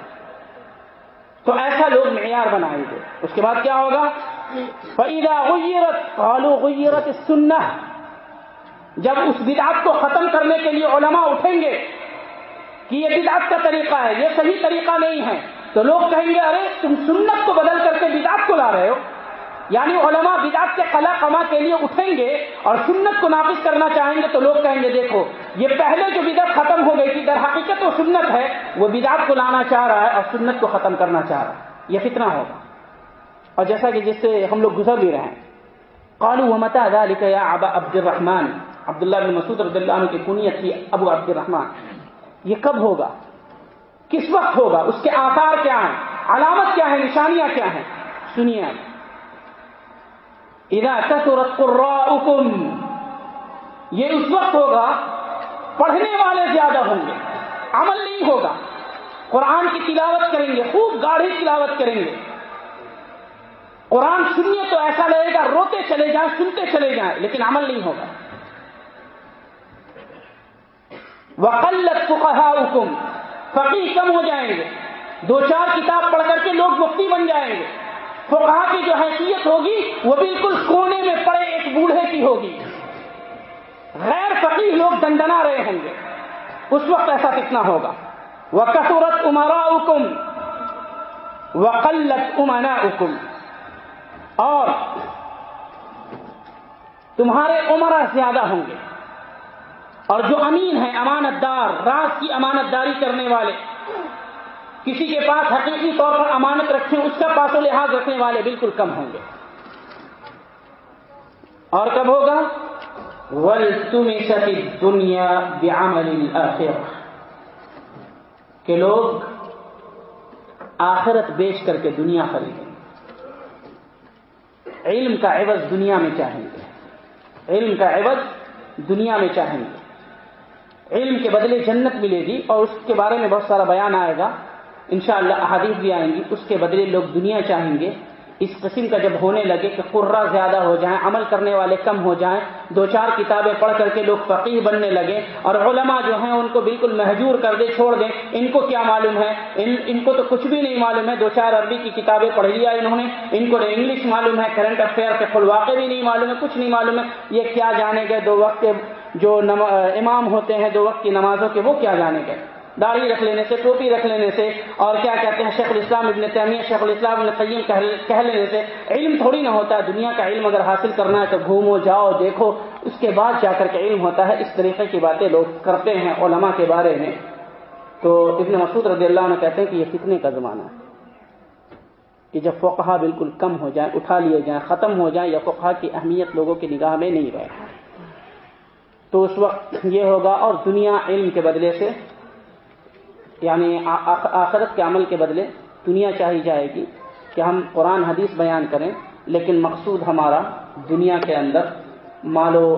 Speaker 1: تو ایسا لوگ معیار بنائیں گے۔ اس کے بعد کیا ہوگا؟ فعیدہ غیرت قالو غیرت سننا جب اس بدعت کو ختم کرنے کے لیے علماء اٹھیں گے کہ یہ بدعت کا طریقہ ہے، یہ صحیح طریقہ نہیں ہے، تو لوگ کہیں گے، ارے، تم سنت کو بدل کر کے بدعت کو لا رہے ہو۔ یعنی علماء بدعت کے قلع قما کے لیے اٹھیں گے اور سنت کو نافذ کرنا چاہیں گے تو لوگ کہیں گے، دیکھو، یہ پہلے جو بدعت ختم ہو گئی تھی، در حقیقت وہ سنت ہے، وہ بدعت کو لانا چاہ رہا ہے اور سنت کو ختم کرنا چاہ رہا ہے۔ یہ کتنا ہوگا اور جیسا کہ جس سے ہم لوگ گزر بھی رہے ہیں۔ قالو و متا ادا لکھا ابا عبد الرحمان عبداللہ بن مسعود رضی اللہ عنہ کی کنیت تھی ابو عبد الرحمان یہ کب ہوگا؟ کس وقت ہوگا؟ اس کے آکار کیا ہیں؟ علامت کیا ہے نشانیاں کیا ہیں؟ سنیے۔ ادا کسورت قرآکم یہ اس وقت ہوگا پڑھنے والے زیادہ ہوں گے، عمل نہیں ہوگا۔ قرآن کی تلاوت کریں گے، خوب گاڑھی تلاوت کریں گے۔ قرآن سنیے تو ایسا لگے گا روتے چلے جائیں، سنتے چلے جائیں، لیکن عمل نہیں ہوگا۔ وقلت فقہا حکم فقی کم ہو جائیں گے۔ دو چار کتاب پڑھ کر کے لوگ مفتی بن جائیں گے۔ فقہ کی جو حیثیت ہوگی، وہ بالکل کونے میں پڑے ایک بوڑھے کی ہوگی۔ غیر فقی لوگ دندنا رہے ہوں گے۔ اس وقت ایسا کتنا ہوگا۔ وہ کسورت عمرا حکم وقلت امنا حکم اور تمہارے عمرہ زیادہ ہوں گے۔ اور جو امین ہیں امانت دار راز کی امانت داری کرنے والے، کسی کے پاس حقیقی طور پر امانت رکھیں، اس کا پاس و لحاظ رکھنے والے بالکل کم ہوں گے۔ اور کب ہوگا؟ ول تم دنیا کہ لوگ آخرت بیچ کر کے دنیا خریدیں۔ علم کا عوض دنیا میں چاہیں گے۔ علم کا عوض دنیا میں چاہیں گے۔ علم کے بدلے جنت ملے گی اور اس کے بارے میں بہت سارا بیان آئے گا۔ انشاءاللہ احادیث بھی آئیں گی۔ اس کے بدلے لوگ دنیا چاہیں گے۔ اس قسم کا جب ہونے لگے کہ قرہ زیادہ ہو جائیں، عمل کرنے والے کم ہو جائیں، دو چار کتابیں پڑھ کر کے لوگ فقیر بننے لگے اور علماء جو ہیں ان کو بالکل محجور کر دے، چھوڑ دیں، ان کو کیا معلوم ہے؟ ان ان کو تو کچھ بھی نہیں معلوم ہے، دو چار عربی کی کتابیں پڑھ لیا انہوں نے، ان کو انگلش معلوم ہے کرنٹ افیئر کے خلواقے بھی نہیں معلوم ہے، کچھ نہیں معلوم ہے، یہ کیا جانے گئے دو وقت جو امام ہوتے ہیں، دو وقت کی نمازوں کے، وہ کیا جانے گئے داڑھی رکھ لینے سے، ٹوپی رکھ لینے سے، اور کیا کہتے ہیں، شیخ الاسلام ابن تیمیہ، شیخ الاسلام ابن قیم کہہ لینے سے، علم تھوڑی نہ ہوتا ہے دنیا کا علم اگر حاصل کرنا ہے تو گھومو، جاؤ، دیکھو، اس کے بعد جا کر کے علم ہوتا ہے، اس طریقے کی باتیں لوگ کرتے ہیں علماء کے بارے میں۔ تو ابن مسعود رضی اللہ عنہ کہتے ہیں کہ یہ کتنے کا زمانہ ہے؟ کہ جب فقہ بالکل کم ہو جائیں، اٹھا لیے جائیں، ختم ہو جائیں، یا فقہ کی اہمیت لوگوں کی نگاہ میں نہیں رہے۔ تو اس وقت یہ ہوگا، اور دنیا علم کے بدلے سے یعنی آخرت کے عمل کے بدلے دنیا چاہی جائے گی کہ ہم قرآن حدیث بیان کریں، لیکن مقصود ہمارا دنیا کے اندر مال و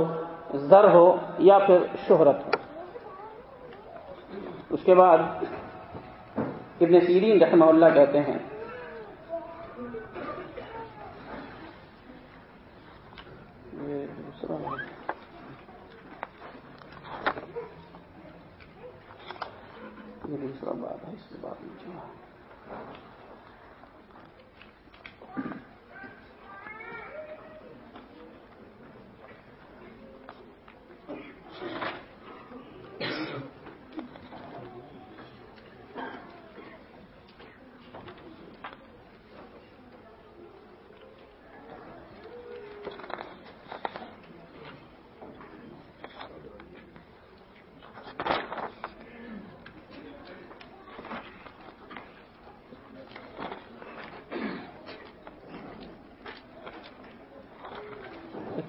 Speaker 1: زر ہو یا پھر شہرت ہو۔ اس کے بعد ابن سیرین رحمہ اللہ کہتے ہیں یہ دوسرا بات ہے اس کے بعد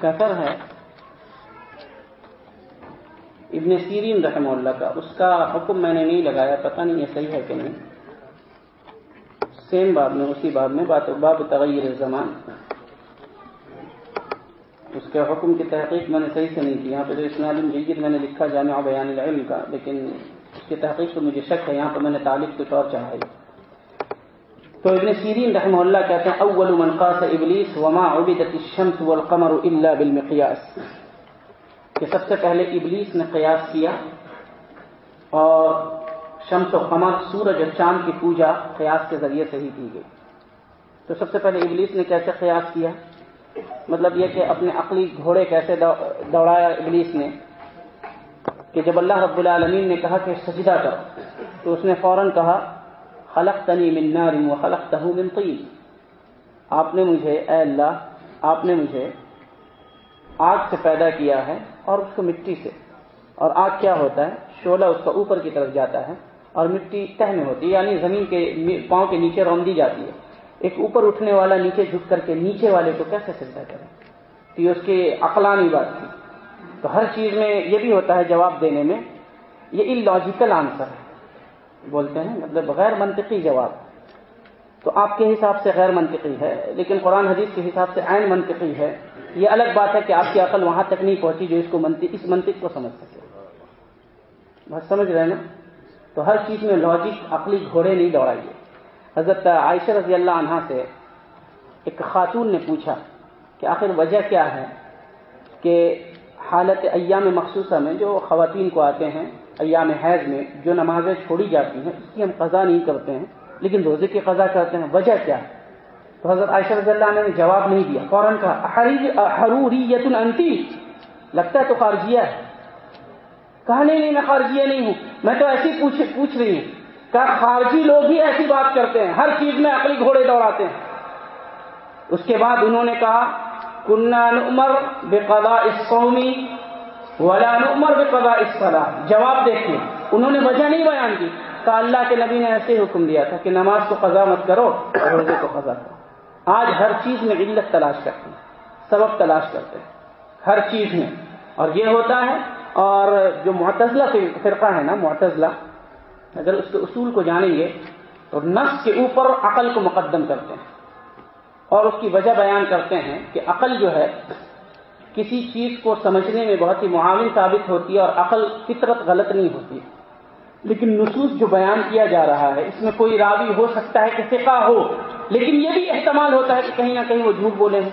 Speaker 1: میں ہے، ابن سیرین رحمہ اللہ کا، اس کا حکم میں نے نہیں لگایا، پتہ نہیں یہ صحیح ہے کہ نہیں۔ سیم باب میں، اسی باب میں بات باب تغیر زمان اس کے حکم کی تحقیق میں نے صحیح سے نہیں کی، یہاں پہ جو اسناد جید میں نے لکھا جامع بیان العلم کا، لیکن اس کی تحقیق تو مجھے شک ہے، یہاں پہ میں نے تعلق کچھ اور چاہا تو ابن سیرین رحمہ اللہ کہتے ہیں، اول من قاس ابلیس وما عبدت الشمس والقمر الا بالمقیاس. کہ سب سے پہلے ابلیس نے قیاس کیا اور شمس و قمر، سورج اور چاند کی پوجا قیاس کے ذریعے سے ہی کی گئی۔ تو سب سے پہلے ابلیس نے کیسے قیاس کیا؟ مطلب یہ کہ اپنے عقلی گھوڑے کیسے دوڑایا ابلیس نے؟ کہ جب اللہ رب العالمین نے کہا کہ سجدہ کرو، تو اس نے فوراً کہا خلق من نار و خلق تہ من طین۔ آپ نے مجھے، اے اللہ، آپ نے مجھے آگ سے پیدا کیا ہے اور اس کو مٹی سے۔ اور آگ کیا ہوتا ہے؟ شولہ اس کا اوپر کی طرف جاتا ہے اور مٹی تہ میں ہوتی ہے یعنی زمین کے پاؤں کے نیچے روندی جاتی ہے۔ ایک اوپر اٹھنے والا نیچے جھک کر کے نیچے والے کو کیسے سجدہ کرے؟ تو یہ اس کی عقلانی بات تھی۔ تو ہر چیز میں یہ بھی ہوتا ہے جواب دینے میں، یہ ان لاجیکل آنسر ہے۔ بولتے ہیں مطلب غیر منطقی جواب۔ تو آپ کے حساب سے غیر منطقی ہے، لیکن قرآن حدیث کے حساب سے عین منطقی ہے۔ یہ الگ بات ہے کہ آپ کی عقل وہاں تک نہیں پہنچی جو اس کو منطق، اس منطق کو سمجھ سکے۔ بس سمجھ رہے نا؟ تو ہر چیز میں لاجک عقلی گھوڑے نہیں دوڑائیے۔ حضرت عائشہ رضی اللہ عنہ سے ایک خاتون نے پوچھا کہ آخر وجہ کیا ہے کہ حالت ایام مخصوصہ میں جو خواتین کو آتے ہیں ایام حیض میں جو نمازیں چھوڑی جاتی ہیں، اس کی ہم قضا نہیں کرتے ہیں۔ لیکن روزے کی قضا کرتے ہیں، وجہ کیا ہے؟ تو حضرت عائشہ رضی اللہ عنہ نے جواب نہیں دیا۔ فوراً کہا حروریت انتی لگتا ہے تو خارجیہ ہے۔ کہا، نہیں نہیں، میں خارجیہ نہیں ہوں، میں تو ایسی پوچھ پوچھ رہی ہوں۔ کہا، خارجی لوگ ہی ایسی بات کرتے ہیں، ہر چیز میں عقلی گھوڑے دوڑاتے ہیں۔ اس کے بعد انہوں نے کہا کنہ نمر بے قدا اسومی ولا نمر بے قدا جواب دیکھیے، انہوں نے وجہ نہیں بیان کی۔ کہا، اللہ کے نبی نے ایسے حکم دیا تھا کہ نماز کو قضا مت کرو اور روزے کو قضا کرو۔ آج ہر چیز میں علت تلاش کرتے ہیں سبب تلاش کرتے ہیں، ہر چیز میں۔ اور یہ ہوتا ہے، اور جو معتزلہ فرقہ ہے نا، معتزلہ، اگر اس کے اصول کو جانیں گے تو نفس کے اوپر عقل کو مقدم کرتے ہیں۔ اور اس کی وجہ بیان کرتے ہیں کہ عقل جو ہے کسی چیز کو سمجھنے میں بہت ہی معاون ثابت ہوتی ہے اور عقل فطرت غلط نہیں ہوتی۔ لیکن نصوص جو بیان کیا جا رہا ہے، اس میں کوئی راوی ہو سکتا ہے کہ فقہ ہو، لیکن یہ بھی احتمال ہوتا ہے کہ کہیں نہ کہیں وہ جھوٹ بولے۔ ہیں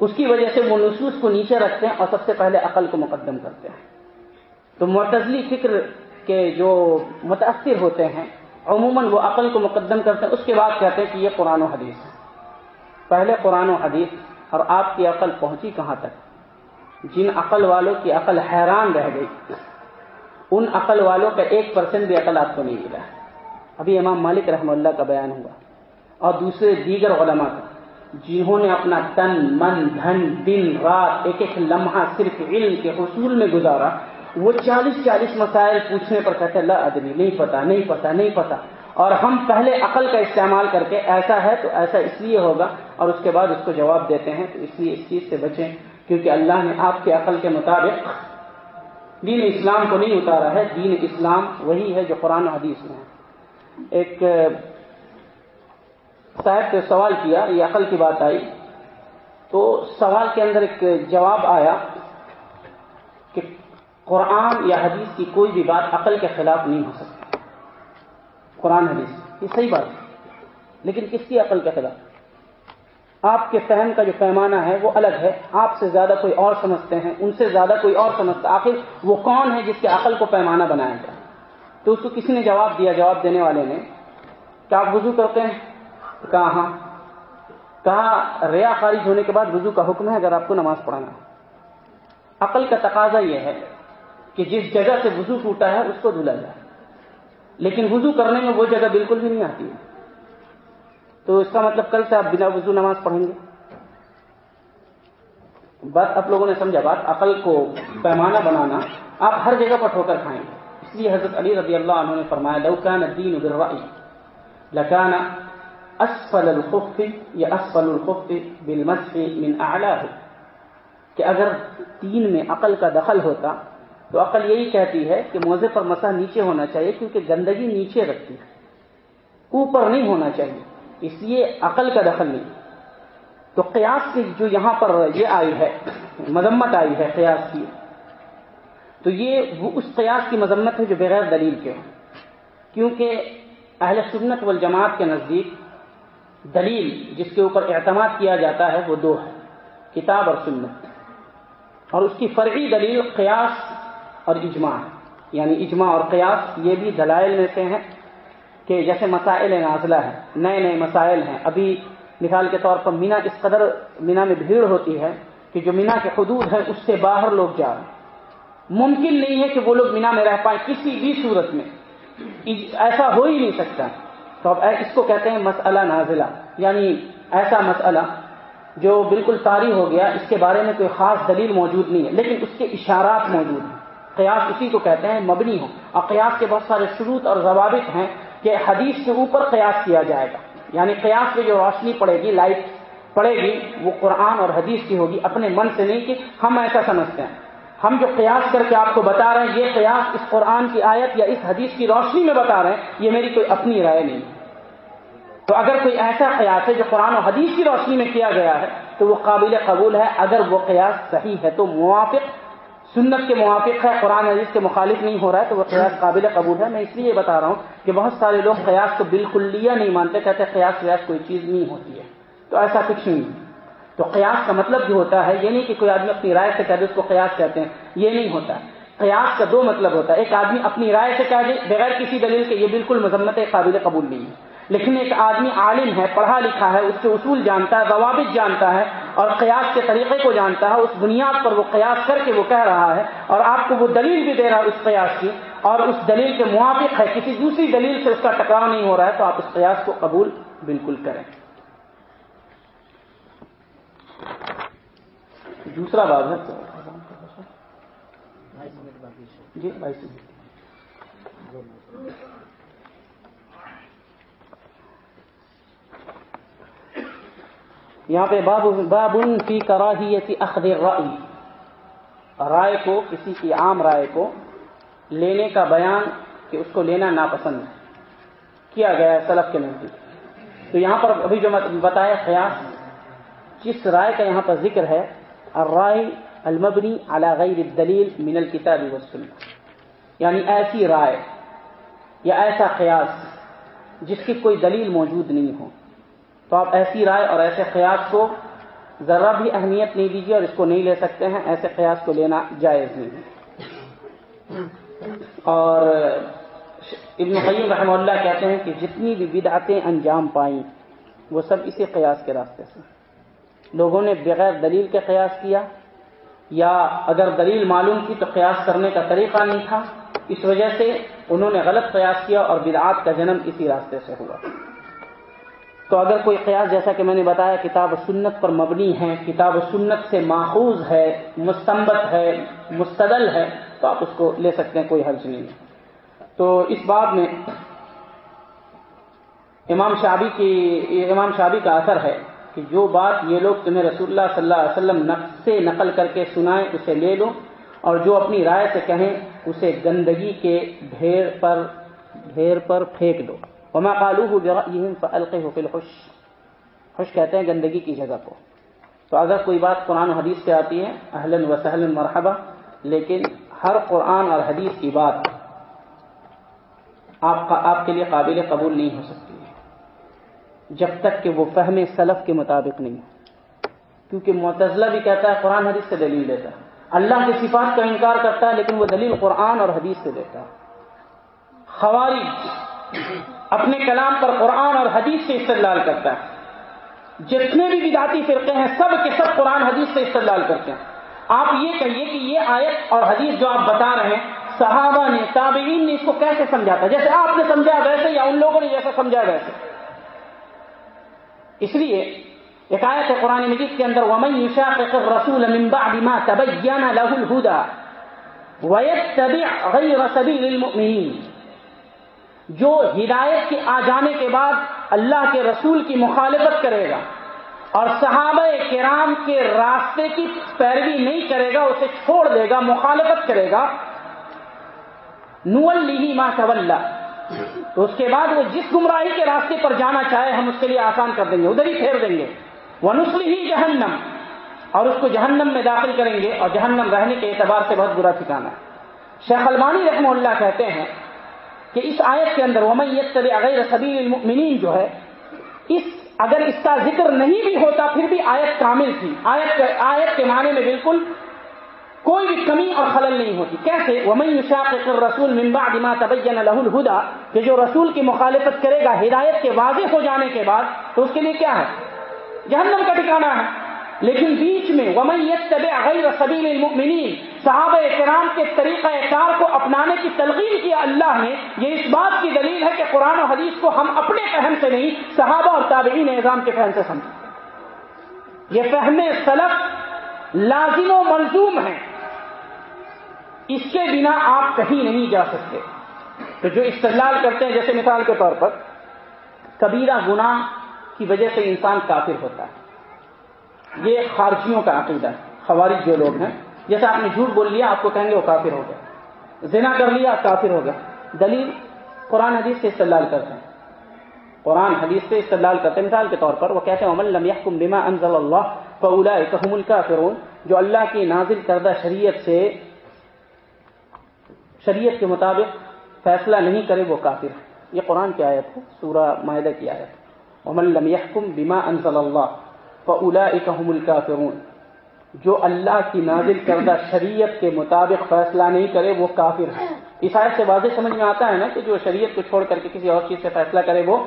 Speaker 1: اس کی وجہ سے وہ نصوص کو نیچے رکھتے ہیں اور سب سے پہلے عقل کو مقدم کرتے ہیں۔ تو معتزلی فکر کے جو متاثر ہوتے ہیں، عموماً وہ عقل کو مقدم کرتے ہیں، اس کے بعد کہتے ہیں کہ یہ قرآن و حدیث ہے۔ پہلے قرآن و حدیث اور آپ کی عقل پہنچی کہاں تک؟ جن عقل والوں کی عقل حیران رہ گئی۔ ان عقل والوں کا ایک پرسنٹ بھی عقل آپ کو نہیں ملا۔ ابھی امام مالک رحمہ اللہ کا بیان ہوا۔ اور دوسرے دیگر علماء کا۔ جنہوں نے اپنا تن، من، دھن، دن، رات، ایک ایک لمحہ صرف علم کے حصول میں گزارا، وہ چالیس چالیس مسائل پوچھنے پر کہتے اللہ آدمی نہیں پتا نہیں پتا نہیں پتا۔ اور ہم پہلے عقل کا استعمال کر کے ایسا ہے تو ایسا اس لیے ہوگا اور اس کے بعد اس کو جواب دیتے ہیں تو اس لیے اس چیز سے بچیں کیونکہ اللہ نے آپ کے عقل کے مطابق دین اسلام کو نہیں اتارا ہے، دین اسلام وہی ہے جو قرآن حدیث میں ہے۔ ایک، صاحب سے سوال کیا، یہ عقل کی بات آئی۔ تو سوال کے اندر ایک جواب آیا کہ قرآن یا حدیث کی کوئی بھی بات عقل کے خلاف نہیں ہو سکتی۔ قرآن حدیث، یہ صحیح بات ہے۔ لیکن کس کی عقل کے خلاف آپ کے فہم کا جو پیمانہ ہے وہ الگ ہے۔ آپ سے زیادہ کوئی اور سمجھتے ہیں، ان سے زیادہ کوئی اور سمجھتا آخر وہ کون ہے جس کے عقل کو پیمانہ بنایا جائے؟ تو اس کو کسی نے جواب دیا، جواب دینے والے نے کیا آپ وضو کرتے ہیں؟ کہا ہاں۔ کہا، ریا خارج ہونے کے بعد وضو کا حکم ہے اگر آپ کو نماز پڑھانا عقل کا تقاضا یہ ہے کہ جس جگہ سے وضو ٹوٹا ہے، اس کو دھلا جائے۔ لیکن وضو کرنے میں وہ جگہ بالکل بھی نہیں آتی ہے۔ تو اس کا مطلب کل سے آپ بنا وضو نماز پڑھیں گے۔ بات آپ لوگوں نے سمجھا بات، عقل کو پیمانہ بنانا، آپ ہر جگہ پر ٹھوکر کھائیں۔ گے اس لیے حضرت علی رضی اللہ عنہ نے فرمایا لوکان الدین بالرائی لکانا اسفل الخف یا اسفل الخف بالمسح من اعلاه. کہ اگر تین میں عقل کا دخل ہوتا تو عقل یہی کہتی ہے کہ موزے پر مسا نیچے ہونا چاہیے کیونکہ گندگی نیچے رکھتی ہے۔ اوپر نہیں ہونا چاہیے۔ اس لیے عقل کا دخل نہیں۔ تو قیاس کی جو یہاں پر یہ آئی ہے، مذمت آئی ہے قیاس کی۔ تو یہ وہ اس قیاس کی مذمت ہے جو بغیر دلیل کے ہو کیونکہ اہل سنت والجماعت کے نزدیک دلیل جس کے اوپر اعتماد کیا جاتا ہے وہ دو ہے، کتاب اور سنت۔ اور اس کی فرعی دلیل قیاس اور اجماع ہے یعنی اجماع اور قیاس یہ بھی دلائل میں سے ہیں کہ جیسے مسائل نازلہ ہیں، نئے نئے مسائل ہیں۔ ابھی مثال کے طور پر مینا اس قدر مینا میں بھیڑ ہوتی ہے کہ جو مینا کے حدود ہیں، اس سے باہر لوگ جا رہے ہیں۔ ممکن نہیں ہے کہ وہ لوگ مینا میں رہ پائیں کسی بھی صورت میں۔ ایسا ہو ہی نہیں سکتا۔ تو اب اس کو کہتے ہیں مسئلہ نازلہ۔ یعنی ایسا مسئلہ جو بالکل طاری ہو گیا، اس کے بارے میں کوئی خاص دلیل موجود نہیں ہے، لیکن اس کے اشارات موجود ہیں۔ قیاس اسی کو کہتے ہیں مبنی ہو اور قیاس کے بہت سارے شروط اور ضوابط ہیں کہ حدیث کے اوپر قیاس کیا جائے گا۔ یعنی قیاس میں جو روشنی پڑے گی، لائٹ پڑے گی، وہ قرآن اور حدیث کی ہوگی۔ اپنے من سے نہیں کہ ہم ایسا سمجھتے ہیں۔ ہم جو قیاس کر کے آپ کو بتا رہے ہیں، یہ قیاس اس قرآن کی آیت یا اس حدیث کی روشنی میں بتا رہے ہیں، یہ میری کوئی اپنی رائے نہیں۔ تو اگر کوئی ایسا قیاس ہے جو قرآن و حدیث کی روشنی میں کیا گیا ہے، تو وہ قابل قبول ہے۔ اگر وہ قیاس صحیح ہے تو موافق سنت کے موافق ہے، قرآن حدیث کے مخالف نہیں ہو رہا ہے، تو وہ قیاس قابل قبول ہے۔ میں اس لیے بتا رہا ہوں کہ بہت سارے لوگ قیاس کو بالکل لیا نہیں مانتے، کہتے قیاس ویاس کوئی چیز نہیں ہوتی ہے۔ تو ایسا کچھ نہیں۔ تو قیاس کا مطلب جو ہوتا ہے، یہ نہیں کہ کوئی آدمی اپنی رائے سے کہہ دے، اس کو قیاس کہتے ہیں۔ یہ نہیں ہوتا۔ قیاس کا دو مطلب ہوتا ہے۔ ایک آدمی اپنی رائے سے کہہ دے، بغیر کسی دلیل کے یہ بالکل مذمت قابل قبول نہیں ہے۔ لیکن ایک آدمی عالم ہے، پڑھا لکھا ہے، اس کے اصول جانتا ہے، ضوابط جانتا ہے اور قیاس کے طریقے کو جانتا ہے، اس بنیاد پر وہ قیاس کر کے وہ کہہ رہا ہے اور آپ کو وہ دلیل بھی دے رہا ہے اس قیاس کی اور اس دلیل کے موافق ہے، کسی دوسری دلیل سے اس کا ٹکراؤ نہیں ہو رہا ہے، تو آپ اس قیاس کو قبول بالکل کریں۔ دوسرا بات ہے۔ جی بھائی یہاں پہ باب باب فی کراہیت اخذ الرأی۔ رائے کو، کسی کی عام رائے کو لینے کا بیان کہ اس کو لینا ناپسند کیا گیا ہے سلف کے نزدیک۔ تو یہاں پر ابھی جو بتایا قیاس، جس رائے کا یہاں پر ذکر ہے الرائے المبنی علی غیر الدلیل من الکتاب والسنہ یعنی ایسی رائے یا ایسا قیاس جس کی کوئی دلیل موجود نہیں ہو۔ تو آپ ایسی رائے اور ایسے قیاس کو ذرا بھی اہمیت نہیں دیجیے اور اس کو نہیں لے سکتے ہیں، ایسے قیاس کو لینا جائز نہیں ہے۔ اور ابن قیم رحمہ اللہ کہتے ہیں کہ جتنی بھی بدعتیں انجام پائیں، وہ سب اسی قیاس کے راستے سے۔ لوگوں نے بغیر دلیل کے قیاس کیا، یا اگر دلیل معلوم کی تو قیاس کرنے کا طریقہ نہیں تھا۔ اس وجہ سے انہوں نے غلط قیاس کیا اور بدعات کا جنم اسی راستے سے ہوا۔ تو اگر کوئی قیاس جیسا کہ میں نے بتایا کتاب و سنت پر مبنی ہے، کتاب و سنت سے ماخوذ ہے مستمبت ہے، مستدل ہے، تو آپ اس کو لے سکتے ہیں، کوئی حرج نہیں تو اس بات میں امام شابی کی، امام شابی کا اثر ہے کہ جو بات یہ لوگ تمہیں رسول اللہ صلی اللہ علیہ وسلم سے نقل کر کے سنائیں، اسے لے لو، اور جو اپنی رائے سے کہیں، اسے گندگی کے ڈھیر پر ڈھیر پر پھینک دو۔ وما قالوه فالقه في الحش. خوش کہتے ہیں گندگی کی جگہ کو. تو اگر کوئی بات قرآن و حدیث سے آتی ہے اہلن و سہلن مرحبا، لیکن ہر قرآن اور حدیث کی بات آپ کا آپ کے لیے قابل قبول نہیں ہو سکتی جب تک کہ وہ فہم سلف کے مطابق نہیں کیونکہ معتزلہ بھی کہتا ہے قرآن حدیث سے دلیل دیتا ہے. اللہ کی صفات کا انکار کرتا ہے، لیکن وہ دلیل قرآن اور حدیث سے دیتا ہے. خواری اپنے کلام پر قرآن اور حدیث سے استدلال کرتا ہے۔ جتنے بھی بداتی فرقے ہیں، سب کے سب قرآن حدیث سے استدلال کرتے ہیں۔ آپ یہ کہیے کہ یہ آیت اور حدیث جو آپ بتا رہے ہیں، صحابہ نے، تابعین نے اس کو کیسے سمجھا تھا؟ جیسے آپ نے سمجھا ویسے یا ان لوگوں نے جیسا سمجھا ویسے۔ اس لیے ایک آیت ہے قرآن مجید کے اندر، ومن يشاقق الرسول من بعد ما تبين له الهدى ويتبع غير سبيل المؤمنين۔ جو ہدایت کے آ جانے کے بعد اللہ کے رسول کی مخالفت کرے گا اور صحابہ کرام کے راستے کی پیروی نہیں کرے گا، اسے چھوڑ دے گا، مخالفت کرے گا۔ نول لی ماں تو اس کے بعد وہ جس گمراہی کے راستے پر جانا چاہے، ہم اس کے لیے آسان کر دیں گے، ادھر ہی پھیر دیں گے۔ وہ نسل ہی جہنم۔ اور اس کو جہنم میں داخل کریں گے اور جہنم رہنے کے اعتبار سے بہت برا ٹھکانا ہے۔ شیخ المانی رحمہ اللہ کہتے ہیں کہ اس آیت کے اندر ومیت غیر سبیل المؤمنین جو ہے، اس اگر اس کا ذکر نہیں بھی ہوتا، پھر بھی آیت کامل تھی۔ آیت آیت کے معنی میں بالکل کوئی بھی کمی اور خلل نہیں ہوتی۔ کیسے؟ ومن يشاقق الرسول من بعد ما تبين له الهدى، کہ جو رسول کی مخالفت کرے گا ہدایت کے واضح ہو جانے کے بعد، تو اس کے لیے کیا ہے؟ جہنم کا ٹھکانا ہے۔ لیکن بیچ میں ومن يتبع غیر سبیل المؤمنین صحابہ کرام کے طریقہ کار کو اپنانے کی تلقین کیا اللہ نے، یہ اس بات کی دلیل ہے کہ قرآن و حدیث کو ہم اپنے فہم سے نہیں، صحابہ اور تابعین نظام کے فہم سے سمجھیں یہ فہم سلف لازم و ملزوم ہے اس کے بنا آپ کہیں نہیں جا سکتے۔ تو جو استدلال کرتے ہیں، جیسے مثال کے طور پر، کبیرہ گناہ کی وجہ سے انسان کافر ہوتا ہے۔ یہ خارجیوں کا عقیدہ ہے، خوارج جو لوگ ہیں۔ جیسے آپ نے جھوٹ بول لیا، آپ کو کہیں گے وہ کافر ہو گیا۔ زنا کر لیا، آپ کافر ہو گیا۔ دلیل قرآن حدیث سے استدلال کرتے ہیں۔ قرآن حدیث سے استدلال کرتے ہیں۔ مثال کے طور پر، وہ کہتے ہیں لم يحكم بما انزل اللہ فاولئک هم الكافرون۔ جو اللہ کی نازل کردہ شریعت سے، شریعت کے مطابق فیصلہ نہیں کرے، وہ کافر یہ قرآن کی آیت ہے، سورہ معاہدہ کی آیت ومن لم يحكم بما انزل اللہ فاولئک هم الكافرون جو اللہ کی نازل کردہ شریعت کے مطابق فیصلہ نہیں کرے، وہ کافر ہے اس آیت سے واضح سمجھ میں آتا ہے نا کہ جو شریعت کو چھوڑ کر کے کسی اور چیز سے فیصلہ کرے، وہ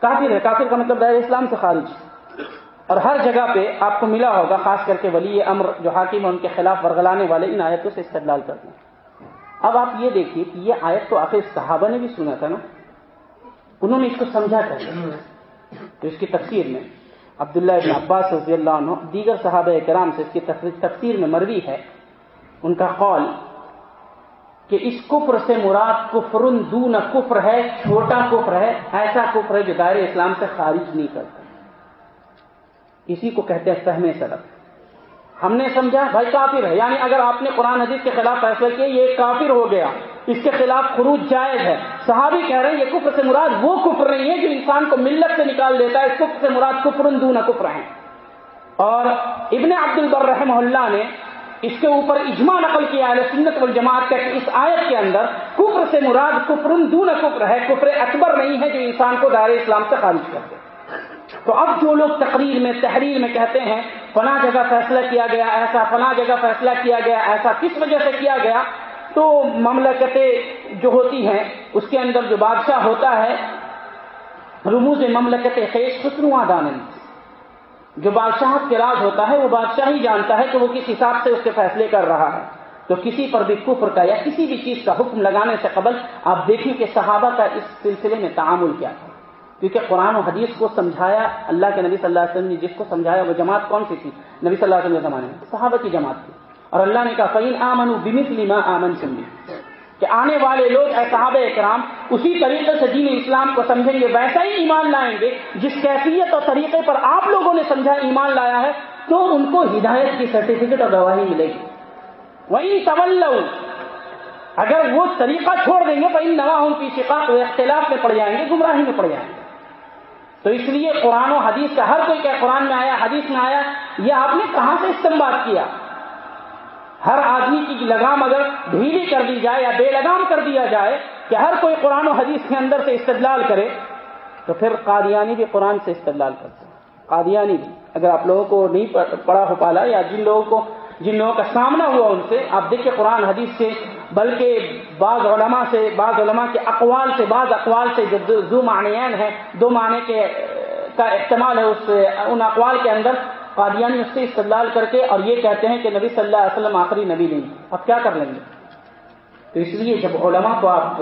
Speaker 1: کافر ہے۔ کافر کا مطلب دائر اسلام سے خارج۔ اور ہر جگہ پہ آپ کو ملا ہوگا، خاص کر کے ولی امر جو حاکم ان کے خلاف ورگلانے والے ان آیتوں سے استدلال کرتے ہیں۔ اب آپ یہ دیکھیے کہ یہ آیت تو آخر صحابہ نے بھی سنا تھا نا۔ انہوں نے اس کو سمجھا تھا۔ تو اس کی تفسیر میں عبداللہ ابن عباس رضی اللہ عنہ، دیگر صحابہ کرام سے اس کی تفسیر میں مروی ہے۔ ان کا قول کہ اس کفر سے مراد کفر دون کفر ہے، چھوٹا کفر ہے، ایسا کفر ہے جو دائر اسلام سے خارج نہیں کرتا۔ اسی کو کہتے ہیں فہم سڑک ہم نے سمجھا، بھائی کافر ہے یعنی اگر آپ نے قرآن حدیث کے خلاف فیصلہ کیا، یہ کافر ہو گیا۔ اس کے خلاف خروج جائز ہے۔ صحابی کہہ رہے ہیں، یہ کفر سے مراد وہ کفر نہیں ہے جو انسان کو ملت سے نکال دیتا ہے، اس کفر سے مراد کفر دون کفر ہیں۔ اور ابن عبد البر رحمہ اللہ نے اس کے اوپر اجماع نقل کیا ہے سنت والجماعت کا کہ اس آیت کے اندر کفر سے مراد کفر دون کفر ہے، کفر اکبر نہیں ہے جو انسان کو دائر اسلام سے خارج کر دے۔ تو اب جو لوگ تقریر میں، تحریر میں کہتے ہیں، فلاں جگہ فیصلہ کیا گیا، ایسا فلاں جگہ فیصلہ کیا گیا، ایسا کس وجہ سے کیا گیا؟ تو مملکتیں جو ہوتی ہیں، اس کے اندر جو بادشاہ ہوتا ہے، رموز مملکت خیش خسرواں دانند۔ جو بادشاہت کے راز ہوتا ہے، وہ بادشاہ ہی جانتا ہے کہ وہ کس حساب سے اس کے فیصلے کر رہا ہے۔ تو کسی پر بھی کفر کا یا کسی بھی چیز کا حکم لگانے سے قبل آپ دیکھیں کہ صحابہ کا اس سلسلے میں تعامل کیا تھا۔ کیونکہ قرآن و حدیث کو سمجھایا، اللہ کے نبی صلی اللہ علیہ وسلم نے جس کو سمجھایا، وہ جماعت کون سی تھی؟ نبی صلی اللہ علیہ وسلم کے زمانے میں۔ صحابہ کی جماعت تھی۔ اور اللہ نے کہا فعین آمن بمت لیما آمن سنگی کہ آنے والے لوگ، اے صحابہ اکرام، اسی طریقے سے دین اسلام کو سمجھیں گے، ویسا ہی ایمان لائیں گے، جس کیفیت اور طریقے پر آپ لوگوں نے سمجھا ایمان لایا ہے، تو ان کو ہدایت کی سرٹیفکیٹ اور گواہی ملے گی۔ وہی طول اگر وہ طریقہ چھوڑ دیں گے تو ان نوا ان کی شکایت و اختلاف میں پڑ جائیں گے، گمراہی میں پڑ جائیں گے۔ تو اس لیے قرآن و حدیث کا، ہر کوئی کہ قرآن میں آیا، حدیث میں آیا، یہ آپ نے کہاں سے استعمال کیا؟ ہر آدمی کی لگام اگر ڈھیلی کر دی جائے یا بے لگام کر دیا جائے کہ ہر کوئی قرآن و حدیث کے اندر سے استدلال کرے، تو پھر قادیانی بھی قرآن سے استدلال کرتے ہیں۔ قادیانی بھی۔ اگر آپ لوگوں کو نہیں پڑا ہو پالا یا جن لوگوں کو جن لوگوں کا سامنا ہوا ان سے، آپ دیکھیں قرآن حدیث سے، بلکہ بعض علماء سے، بعض علماء کے اقوال سے، بعض اقوال سے جو دو معنیین ہیں، دو معنی کے کا استعمال ہے اس ان اقوال کے اندر قادیانی اس سے استدلال کر کے اور یہ کہتے ہیں کہ نبی صلی اللہ علیہ وسلم آخری نبی نہیں اب کیا کر لیں گے؟ تو اس لیے جب علماء کو آپ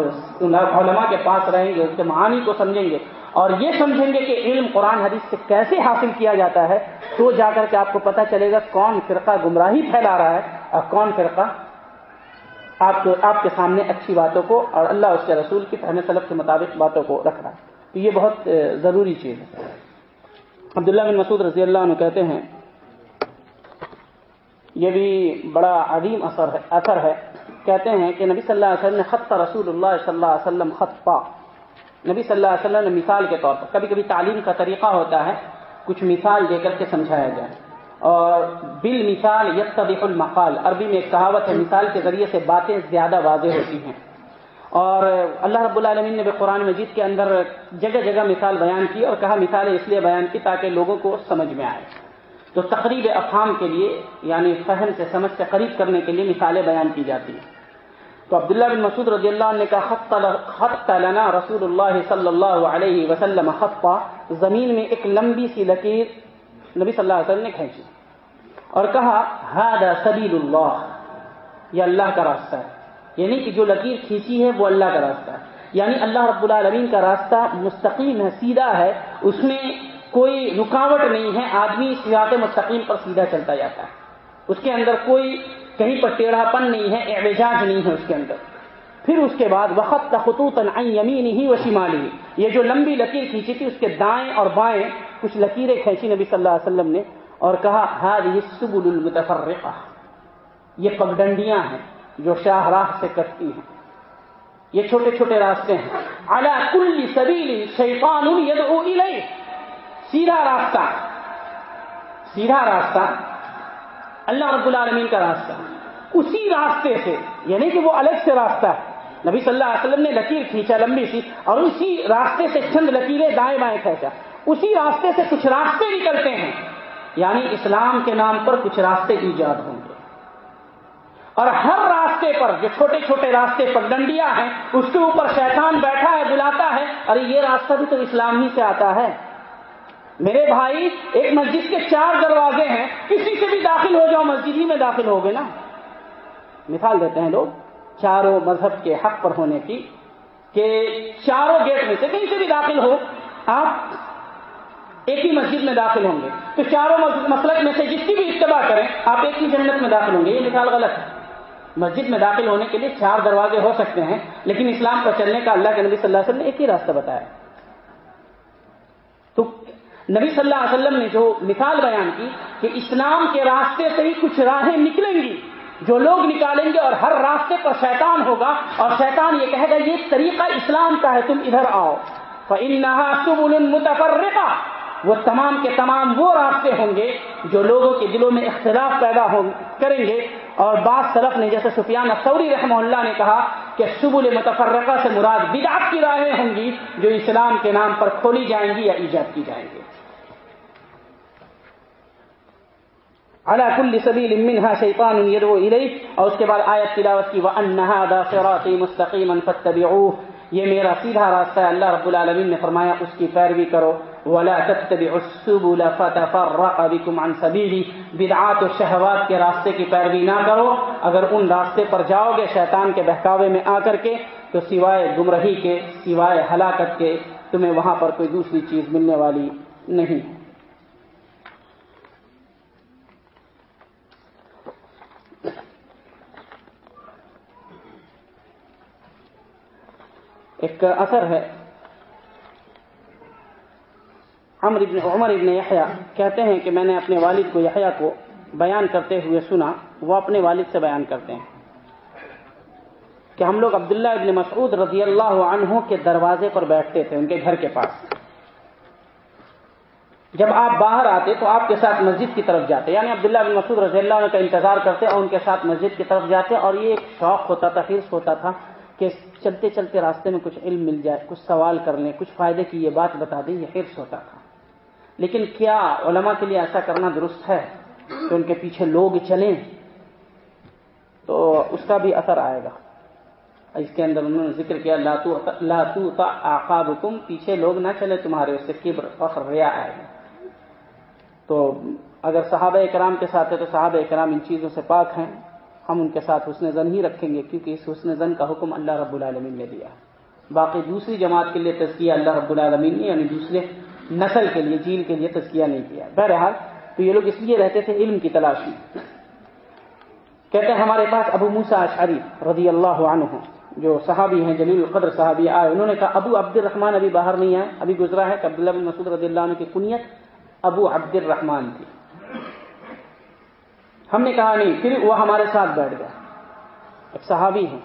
Speaker 1: علماء کے پاس رہیں گے، اس کے معانی کو سمجھیں گے اور یہ سمجھیں گے کہ علم قرآن حدیث سے کیسے حاصل کیا جاتا ہے، تو جا کر کے آپ کو پتہ چلے گا کون فرقہ گمراہی پھیلا رہا ہے اور کون فرقہ آپ آپ کے سامنے اچھی باتوں کو اور اللہ اس کے رسول کی فہم سلب کے مطابق باتوں کو رکھ رہا ہے۔ تو یہ بہت ضروری چیز ہے۔ عبداللہ بن مسعود رضی اللہ عنہ کہتے ہیں، یہ بھی بڑا عظیم اثر ہے اثر ہے۔ کہتے ہیں کہ نبی صلی اللہ علیہ وسلم نے خط رسول اللہ صلی اللہ علیہ وسلم خط پا۔ نبی صلی اللہ علیہ وسلم نے مثال کے طور پر، کبھی کبھی تعلیم کا طریقہ ہوتا ہے کچھ مثال دے کر کے سمجھایا جائے۔ اور بل مثال یکتبح المقال، عربی میں ایک کہاوت ہے، مثال کے ذریعے سے باتیں زیادہ واضح ہوتی ہیں۔ اور اللہ رب العالمین نے بھی قرآن مجید کے اندر جگہ جگہ مثال بیان کی اور کہا مثالیں اس لیے بیان کی تاکہ لوگوں کو سمجھ میں آئے۔ تو تقریب افہام کے لیے یعنی فہم سے سمجھ سے قریب کرنے کے لیے مثالیں بیان کی جاتی ہیں۔ تو عبداللہ بن مسعود رضی اللہ عنہ نے کہا، خط لنا رسول اللہ صلی اللہ علیہ وسلم خطا زمین میں ایک لمبی سی لکیر نبی صلی اللہ علیہ وسلم نے کھینچی اور کہا هذا سبیل اللہ۔ یہ اللہ کا راستہ ہے۔ یعنی کہ جو لکیر کھینچی ہے وہ اللہ کا راستہ ہے۔ یعنی اللہ رب العالمین کا راستہ مستقیم ہے، سیدھا ہے۔ اس میں کوئی رکاوٹ نہیں ہے۔ آدمی سیاحت مستقیم پر سیدھا چلتا جاتا ہے۔ اس کے اندر کوئی کہیں پر ٹیڑھا پن نہیں ہے، اعوجاج نہیں ہے اس کے اندر۔ پھر اس کے بعد وقت خطوط یمین ہی و شمالی یہ جو لمبی لکیر کھینچی تھی، اس کے دائیں اور بائیں کچھ لکیریں کھینچی نبی صلی اللہ علیہ وسلم نے اور کہا ہاد سبل المتفرقہ یہ پگڈنڈیاں ہیں۔ جو شاہ راہ سے کٹتی ہیں۔ یہ چھوٹے چھوٹے راستے ہیں۔ اعلیٰ کل سبیل شیطان یدعو الیہ سیدھا راستہ۔ سیدھا راستہ۔ اللہ رب العالمین کا راستہ۔ اسی راستے سے یعنی کہ وہ الگ سے راستہ ہے۔ نبی صلی اللہ علیہ وسلم نے لکیر کھینچا لمبی سی اور اسی راستے سے چند لکیریں دائیں بائیں کھینچا۔ اسی راستے سے کچھ راستے نکلتے ہیں۔ یعنی اسلام کے نام پر کچھ راستے ایجاد ہوں گے۔ اور ہر راستے پر جو چھوٹے چھوٹے راستے پر ڈنڈیاں ہیں، اس کے اوپر شیطان بیٹھا ہے، بلاتا ہے، ارے یہ راستہ بھی تو اسلام ہی سے آتا ہے۔ میرے بھائی، ایک مسجد کے چار دروازے ہیں، کسی سے بھی داخل ہو جاؤ، مسجد ہی میں داخل ہو گے نا۔ مثال دیتے ہیں لوگ، چاروں مذہب کے حق پر ہونے کی، کہ چاروں گیٹ میں سے کہیں سے بھی داخل ہو، آپ ایک ہی مسجد میں داخل ہوں گے۔ تو چاروں مسلک میں سے جس کی بھی اتباع کریں، آپ ایک ہی جنت میں داخل ہوں گے۔ یہ مثال غلط ہے۔ مسجد میں داخل ہونے کے لیے چار دروازے ہو سکتے ہیں، لیکن اسلام پر چلنے کا اللہ کے نبی صلی اللہ علیہ وسلم نے ایک ہی راستہ بتایا۔ تو نبی صلی اللہ علیہ وسلم نے جو مثال بیان کی کہ اسلام کے راستے سے ہی کچھ راہیں نکلیں گی، جو لوگ نکالیں گے اور ہر راستے پر شیطان ہوگا، اور شیطان یہ کہے گا، یہ طریقہ اسلام کا ہے، تم ادھر آؤ۔ سبل متفرقہ وہ تمام کے تمام وہ راستے ہوں گے جو لوگوں کے دلوں میں اختلاف پیدا کریں گے۔ اور بعض سلف نے جیسے سفیان سوری رحمہ اللہ نے کہا کہ سبل متفرقہ سے مراد بدعت کی راہیں ہوں گی جو اسلام کے نام پر کھولی جائیں گی یا ایجاد کی جائیں گی۔ على كل سبيل منها شيطان يدعو إليه۔ اور اس کے بعد آیت تلاوت کی وَأَنَّ هَذَا صِرَاطِي مُسْتَقِيمًا فَاتَّبِعُوهُ۔ یہ میرا سیدھا راستہ ہے۔ اللہ رب العالمین نے فرمایا، اس کی پیروی کرو۔ ولا تتبعوا السبل فتفرق بكم عن سبيله بدعات و شہوات کے راستے کی پیروی نہ کرو. اگر ان راستے پر جاؤ گے شیطان کے بہکاوے میں آ کر کے، تو سوائے گمرہی کے، سوائے ہلاکت کے، تمہیں وہاں پر کوئی دوسری چیز ملنے والی نہیں۔ ایک اثر ہے۔ عمر ابن عمر ابن یحییٰ کہتے ہیں کہ میں نے اپنے والد کو یحییٰ کو بیان کرتے ہوئے سنا، وہ اپنے والد سے بیان کرتے ہیں کہ ہم لوگ عبداللہ ابن مسعود رضی اللہ عنہ کے دروازے پر بیٹھتے تھے، ان کے گھر کے پاس۔ جب آپ باہر آتے تو آپ کے ساتھ مسجد کی طرف جاتے یعنی عبداللہ بن مسعود رضی اللہ عنہ کا انتظار کرتے اور ان کے ساتھ مسجد کی طرف جاتے اور یہ ایک شوق ہوتا تھا، حرص ہوتا تھا کہ چلتے چلتے راستے میں کچھ علم مل جائے، کچھ سوال کر لیں، کچھ فائدے کی یہ بات بتا دیں، یہ حرص ہوتا تھا۔ لیکن کیا علماء کے لیے ایسا کرنا درست ہے کہ ان کے پیچھے لوگ چلیں؟ تو اس کا بھی اثر آئے گا۔ اس کے اندر انہوں نے ذکر کیا لاتو لاتو آقاب حکم پیچھے لوگ نہ چلے تمہارے اس سے کبر، فخر، ریا آئے گا۔ تو اگر صحابہ کرام کے ساتھ ہے تو صحابہ کرام ان چیزوں سے پاک ہیں۔ ہم ان کے ساتھ حسن زن ہی رکھیں گے، کیونکہ اس حسن زن کا حکم اللہ رب العالمین نے دیا باقی دوسری جماعت کے لیے تزکیہ اللہ رب العالمین نے یعنی دوسرے نسل کے لیے، جیل کے لیے تزکیہ نہیں کیا۔ بہرحال تو یہ لوگ اس لیے رہتے تھے علم کی تلاش میں کہتے ہیں ہمارے پاس ابو موسا اشعری رضی اللہ عنہ، جو صحابی ہیں، جلیل القدر صحابی آئے، انہوں نے کہا، ابو عبد الرحمان ابھی باہر نہیں آئے ابھی گزرا ہے کہ عبداللہ بن مسعود رضی اللہ عنہ کی کنیت ابو عبد الرحمان تھی۔ ہم نے کہا، نہیں، پھر وہ ہمارے ساتھ بیٹھ گیا۔ ایک صحابی ہیں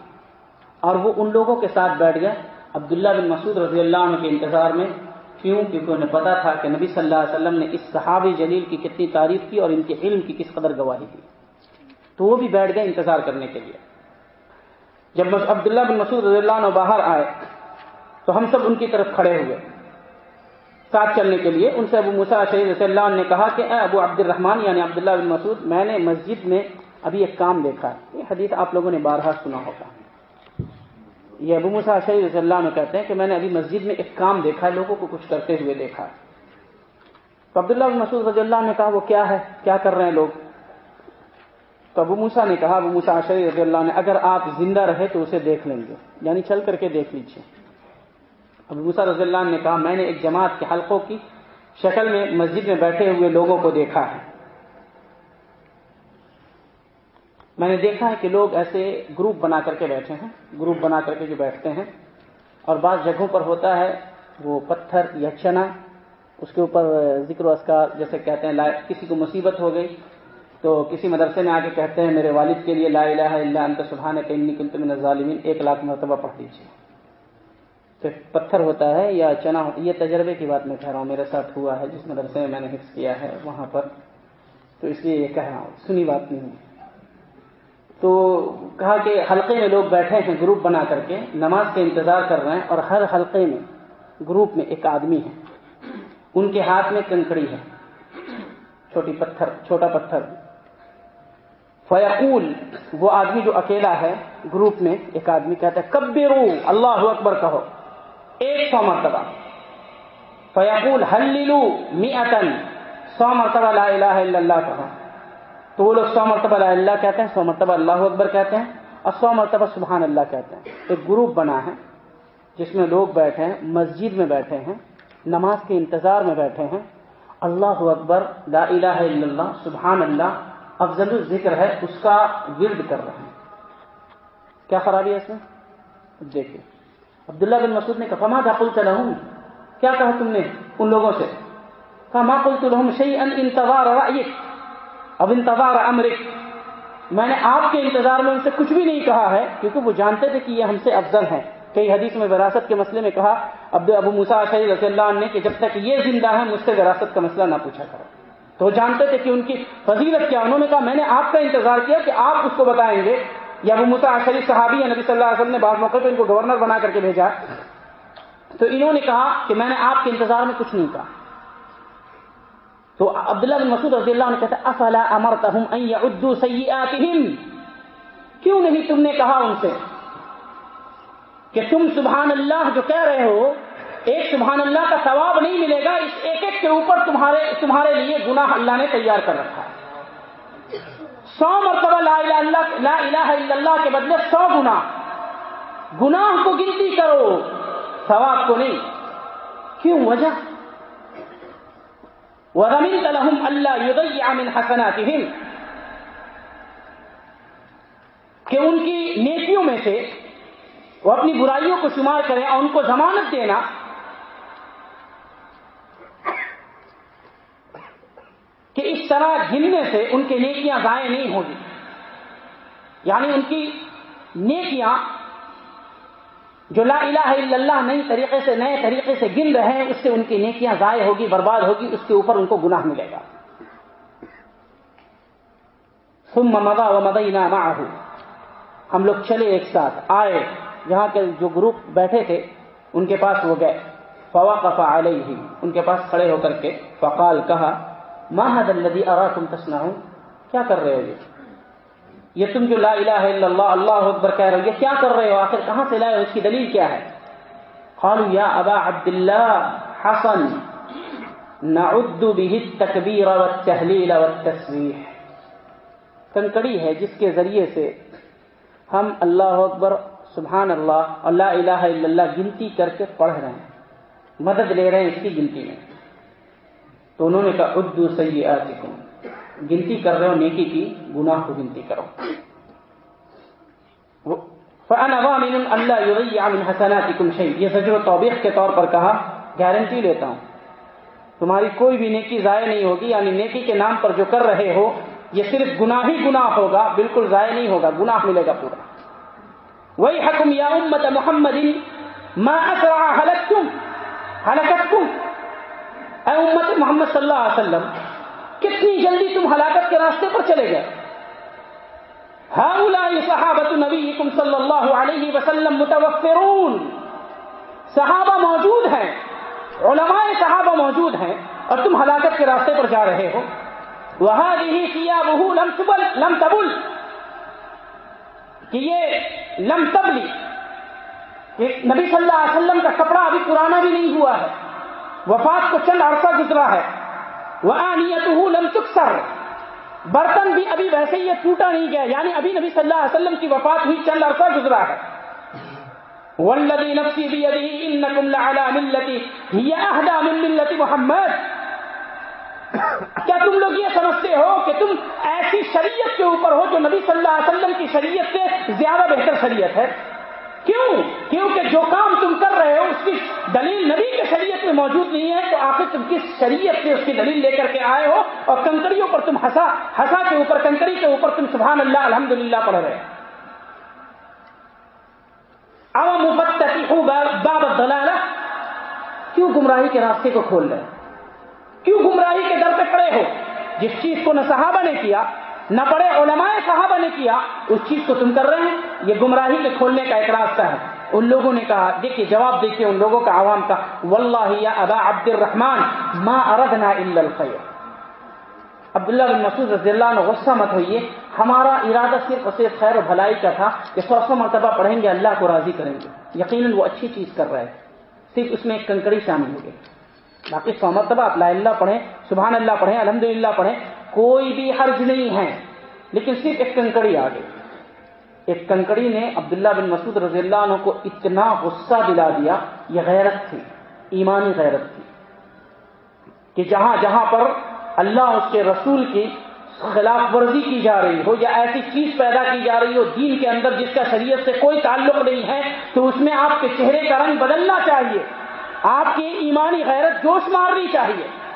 Speaker 1: اور وہ ان لوگوں کے ساتھ بیٹھ گیا، عبداللہ بن مسعود رضی اللہ عنہ کے انتظار میں کیوں؟ کیونکہ انہیں پتا تھا کہ نبی صلی اللہ علیہ وسلم نے اس صحابی جلیل کی کتنی تعریف کی اور ان کے علم کی کس قدر گواہی دی۔ تو وہ بھی بیٹھ گئے انتظار کرنے کے لیے۔ جب عبداللہ بن مسعود رضی اللہ عنہ باہر آئے، تو ہم سب ان کی طرف کھڑے ہوئے۔ ساتھ چلنے کے لیے، ان سے ابو مسا شہید رضی اللہ عنہ نے کہا کہ، اے ابو عبد الرحمان یعنی عبداللہ بن مسعود، میں نے مسجد میں ابھی ایک کام دیکھا یہ حدیث آپ لوگوں نے بارہا سنا ہوگا۔ یہ ابو مسا شہید رضی اللہ عنہ کہتے ہیں کہ میں نے ابھی مسجد میں ایک کام دیکھا لوگوں کو کچھ کرتے ہوئے دیکھا تو عبداللہ بن مسعود رضی اللہ نے کہا، وہ کیا ہے؟ کیا کر رہے ہیں لوگ؟ تو ابو موسا نے کہا، ابو موسا شہید رضی اللہ نے، اگر آپ زندہ رہے تو اسے دیکھ لیں گے۔ یعنی چل کر کے دیکھ لیجیے ابو موسا رضی اللہ نے کہا، میں نے ایک جماعت کے حلقوں کی شکل میں مسجد میں بیٹھے ہوئے لوگوں کو دیکھا ہے۔ میں نے دیکھا ہے کہ لوگ ایسے گروپ بنا کر کے بیٹھے ہیں، گروپ بنا کر کے جو بیٹھتے ہیں۔ اور بعض جگہوں پر ہوتا ہے، وہ پتھر یا چنا، اس کے اوپر ذکر و اسکار جیسے کہتے ہیں کسی کو مصیبت ہو گئی تو کسی مدرسے میں آ کے کہتے ہیں، میرے والد کے لیے لا الہ الا انت سبحان کن من الظالمین، ایک لاکھ مرتبہ پڑھ دیجیے تو پتھر ہوتا ہے یا چنا ہوتا ہے یہ تجربے کی بات میں کہہ رہا ہوں، میرے ساتھ ہوا ہے، جس مدرسے میں میں نے حفظ کیا ہے، وہاں پر۔ تو اس لیے یہ کہہ رہا ہوں، سنی بات نہیں ہے۔ تو کہا کہ حلقے میں لوگ بیٹھے ہیں گروپ بنا کر کے نماز کا انتظار کر رہے ہیں اور ہر حلقے میں گروپ میں ایک آدمی ہے۔ ان کے ہاتھ میں کنکڑی ہے۔ چھوٹی پتھر، چھوٹا پتھر۔ فیقول، وہ آدمی جو اکیلا ہے گروپ میں، ایک آدمی کہتا ہے، کبرو، اللہ اکبر کہو۔ ایک سو مرتبہ۔ فیقول، حللو میتن سو مرتبہ لا الہ الا اللہ کہو۔ تو وہ لوگ سو مرتبہ لا اللہ کہتے ہیں، سو مرتبہ اللہ اکبر کہتے ہیں اور سو مرتبہ سبحان اللہ کہتے ہیں۔ ایک گروپ بنا ہے جس میں لوگ بیٹھے ہیں، مسجد میں بیٹھے ہیں، نماز کے انتظار میں بیٹھے ہیں۔ اللہ اکبر، لا الہ الا اللہ، سبحان اللہ، افضل الذکر ہے، اس کا ورد کر رہے ہیں۔ کیا خرابی ہے اس میں؟ دیکھیے۔ عبداللہ بن مسعود نے کہا، فما قلت لهم؟ کیا کہا تم نے ان لوگوں سے؟ کہا ما قلت لهم شيئا انتظار رأيك؟ اب انتظار امرک۔ میں نے آپ کے انتظار میں ان سے کچھ بھی نہیں کہا ہے، کیونکہ وہ جانتے تھے کہ یہ ہم سے افضل ہیں۔ کئی حدیث میں وراثت کے مسئلے میں کہا، عبد ابو مسا شہید رضی اللہ عنہ نے کہ جب تک یہ زندہ ہے مجھ سے وراثت کا مسئلہ نہ پوچھا کرو۔ تو وہ جانتے تھے کہ ان کی فضیلت کیا، انہوں نے کہا، میں نے آپ کا انتظار کیا کہ آپ اس کو بتائیں گے۔ یا ابو مسا شریف صحابی نبی صلی اللہ علیہ وسلم نے بعض موقع پہ ان کو گورنر بنا کر کے بھیجا۔ تو انہوں نے کہا کہ میں نے آپ کے انتظار میں کچھ نہیں کہا۔ تو عبداللہ بن مسعود رضی اللہ عنہ کہتا افلا امرتهم ان يعدوا سيئاتهم کیوں نہیں تم نے کہا ان سے کہ تم سبحان اللہ جو کہہ رہے ہو، ایک سبحان اللہ کا ثواب نہیں ملے گا، اس ایک ایک کے اوپر تمہارے تمہارے لیے گناہ اللہ نے تیار کر رکھا ہے۔ سو مرتبہ لا الہ اللہ، لا الہ الا اللہ کے بدلے سو گنا گناہ کو گنتی کرو، ثواب کو نہیں۔ کیوں؟ وجہ؟ وَذَمِنْتَ لَهُمْ أَلَّا يُضَيِّعَ مِنْ حَسَنَاتِهِمْ. کہ ان کی نیکیوں میں سے وہ اپنی برائیوں کو شمار کریں اور ان کو ضمانت دینا، کہ اس طرح گننے سے ان کی نیکیاں ضائع نہیں ہوگی۔ یعنی ان کی نیکیاں جو لا الہ الا اللہ نئی طریقے سے نئے طریقے سے گن رہے ہیں، اس سے ان کی نیکیاں ضائع ہوگی، برباد ہوگی، اس کے اوپر ان کو گناہ ملے گا۔ ثم مدا و مدینہ معه۔ ہم لوگ چلے ایک ساتھ، آئے۔ جہاں کے جو گروپ بیٹھے تھے، ان کے پاس وہ گئے۔ فواقف علیہ ان کے پاس کھڑے ہو کر کے فقال، کہا، ما هذا الذي اراكم تصنعون؟ کیا کر رہے ہو یہ؟ یہ تم جو لا الہ الا اللہ اللہ اکبر کہہ رہے ہو، یہ کیا کر رہے ہو؟ آخر کہاں سے لائے ہو؟ اس کی دلیل کیا ہے؟ قالوا یا ابا عبد اللہ حسن، نعد به التکبیر والتحلیل والتسبیح۔ کنکڑی ہے جس کے ذریعے سے ہم اللہ اکبر، سبحان اللہ، اور لا الہ الا اللہ گنتی کر کے پڑھ رہے ہیں، مدد لے رہے ہیں اس کی گنتی میں۔ تو انہوں نے کہا ادو سیئاتکم۔ گنتی کر رہے ہو، نیکی کی، گناہ کو گنتی کرو۔ فانا ضامن اللہ یضیع من حسناتکم شیء یہ زجر و توبیخ کے طور پر کہا گارنٹی لیتا ہوں۔ تمہاری کوئی بھی نیکی ضائع نہیں ہوگی یعنی نیکی کے نام پر جو کر رہے ہو، یہ صرف گناہ ہی گناہ ہوگا، بالکل ضائع نہیں ہوگا، گناہ ملے گا پورا۔ وہی حکم یا امت محمد ما اسرع حلقتم؟ حلقتکم اے امت محمد صلی اللہ علیہ وسلم کتنی جلدی تم ہلاکت کے راستے پر چلے گئے؟ ہاؤلائی صحابت نبی صلی اللہ علیہ وسلم متوفرون۔ صحابہ موجود ہیں، علماء صحابہ موجود ہیں اور تم ہلاکت کے راستے پر جا رہے ہو۔ وہاں یہی کیا بہو لم تبل لم تبل۔ کہ یہ لم تبلی نبی صلی اللہ علیہ وسلم کا کپڑا ابھی پرانا بھی نہیں ہوا ہے۔ وفات کو چند عرصہ گزرا ہے۔ وہ لم چکسر برتن بھی ابھی ویسے یہ ٹوٹا نہیں گیا یعنی ابھی نبی صلی اللہ علیہ وسلم کی وفات ہوئی، چند عرصہ گزرا ہے۔ من ملت محمد۔ کیا تم لوگ یہ سمجھتے ہو کہ تم ایسی شریعت کے اوپر ہو جو نبی صلی اللہ علیہ وسلم کی شریعت سے زیادہ بہتر شریعت ہے؟ کیوں؟ کیونکہ جو کام تم کر رہے ہو، اس کی دلیل نبی کے شریعت میں موجود نہیں ہے، تو آخر تم کس شریعت سے اس کی دلیل لے کر کے آئے ہو؟ اور کنکریوں پر تم ہسا ہسا کے اوپر، کنکری کے اوپر تم سبحان اللہ الحمد للہ پڑھ رہے باب دلالہ کیوں گمراہی کے راستے کو کھول رہے کیوں گمراہی کے در پہ کھڑے ہو؟ جس چیز کو نہ صحابہ نے کیا نہ بڑے علماء صحابہ نے کیا، اس چیز کو تم کر رہے ہیں، یہ گمراہی کے کھولنے کا ایک راستہ ہے۔ ان لوگوں نے کہا، دیکھیے، جواب دیکھیے ان لوگوں کا عوام کا، واللہ یا ابا عبد الرحمان ما اردنا الا الخیر. عبداللہ بن مسعود رضی اللہ عنہ غصہ مت ہوئیے، ہمارا ارادہ صرف اور صرف خیر و بھلائی کا تھا کہ سو سو مرتبہ پڑھیں گے، اللہ کو راضی کریں گے۔ یقیناً وہ اچھی چیز کر رہے صرف اس میں ایک کنکڑی شامل ہو گئی۔ باقی سو مرتبہ آپ لا اللہ پڑھیں، سبحان اللہ پڑھیں الحمد للہ پڑھیں کوئی بھی حرج نہیں ہے، لیکن صرف ایک کنکڑی آ گئی۔ ایک کنکڑی نے عبداللہ بن مسعود رضی اللہ عنہ کو اتنا غصہ دلا دیا، یہ غیرت تھی، ایمانی غیرت تھی۔ کہ جہاں جہاں پر اللہ اس کے رسول کی خلاف ورزی کی جا رہی ہو یا ایسی چیز پیدا کی جا رہی ہو دین کے اندر جس کا شریعت سے کوئی تعلق نہیں ہے، تو اس میں آپ کے چہرے کا رنگ بدلنا چاہیے۔ آپ کی ایمانی غیرت جوش مارنی چاہیے۔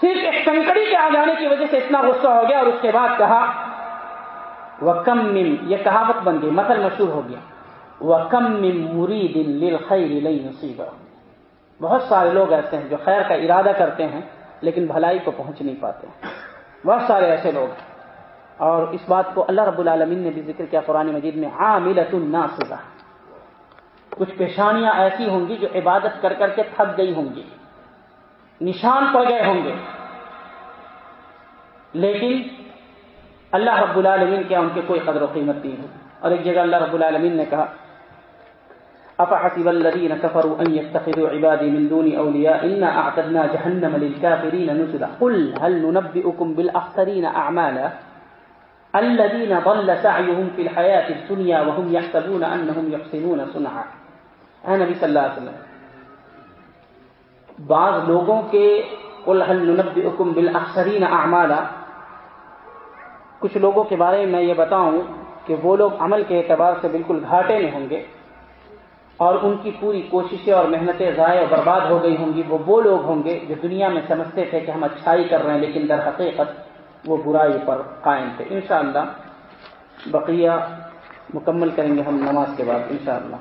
Speaker 1: صرف ایک کنکڑی کے آ جانے کی وجہ سے اتنا غصہ ہو گیا اور اس کے بعد کہا وہ کم مم یہ کہاوت بن گئی، مثل مشہور ہو گیا۔ وہ کم مم مری دن خیر بہت سارے لوگ ایسے ہیں جو خیر کا ارادہ کرتے ہیں، لیکن بھلائی کو پہنچ نہیں پاتے۔ بہت سارے ایسے لوگ ہیں۔ اور اس بات کو اللہ رب العالمین نے بھی ذکر کیا قرآن مجید میں عاملت الناصبہ کچھ پیشانیاں ایسی ہوں گی جو عبادت کر کر کے تھک گئی ہوں گی۔ نشان پڑ گئے ہوں گے۔ لیکن اللہ رب العالمین کیا ان کے کوئی قدر و قیمت نہیں ہوگی اور ایک جگہ اللہ رب العالمین نے کہا افحسب الذين كفروا ان يتخذوا عبادي من دون اولياء اعتدنا جهنم للكافرين نزلا۔ قل هل ننبئكم بالاخسرين اعمالا؟ الذين ضل سعيهم في الحياه الدنيا وهم يحسبون انهم يحسنون صنعا۔ اے نبی صلی اللہ علیہ وسلم بعض لوگوں کے ننبئکم بالاخسرین اعمالا کچھ لوگوں کے بارے میں یہ بتاؤں کہ وہ لوگ عمل کے اعتبار سے بالکل گھاٹے میں ہوں گے اور ان کی پوری کوششیں اور محنتیں ضائع برباد ہو گئی ہوں گی۔ وہ وہ لوگ ہوں گے جو دنیا میں سمجھتے تھے کہ ہم اچھائی کر رہے ہیں، لیکن در حقیقت وہ برائی پر قائم تھے۔ انشاءاللہ، بقیہ مکمل کریں گے ہم نماز کے بعد، انشاءاللہ۔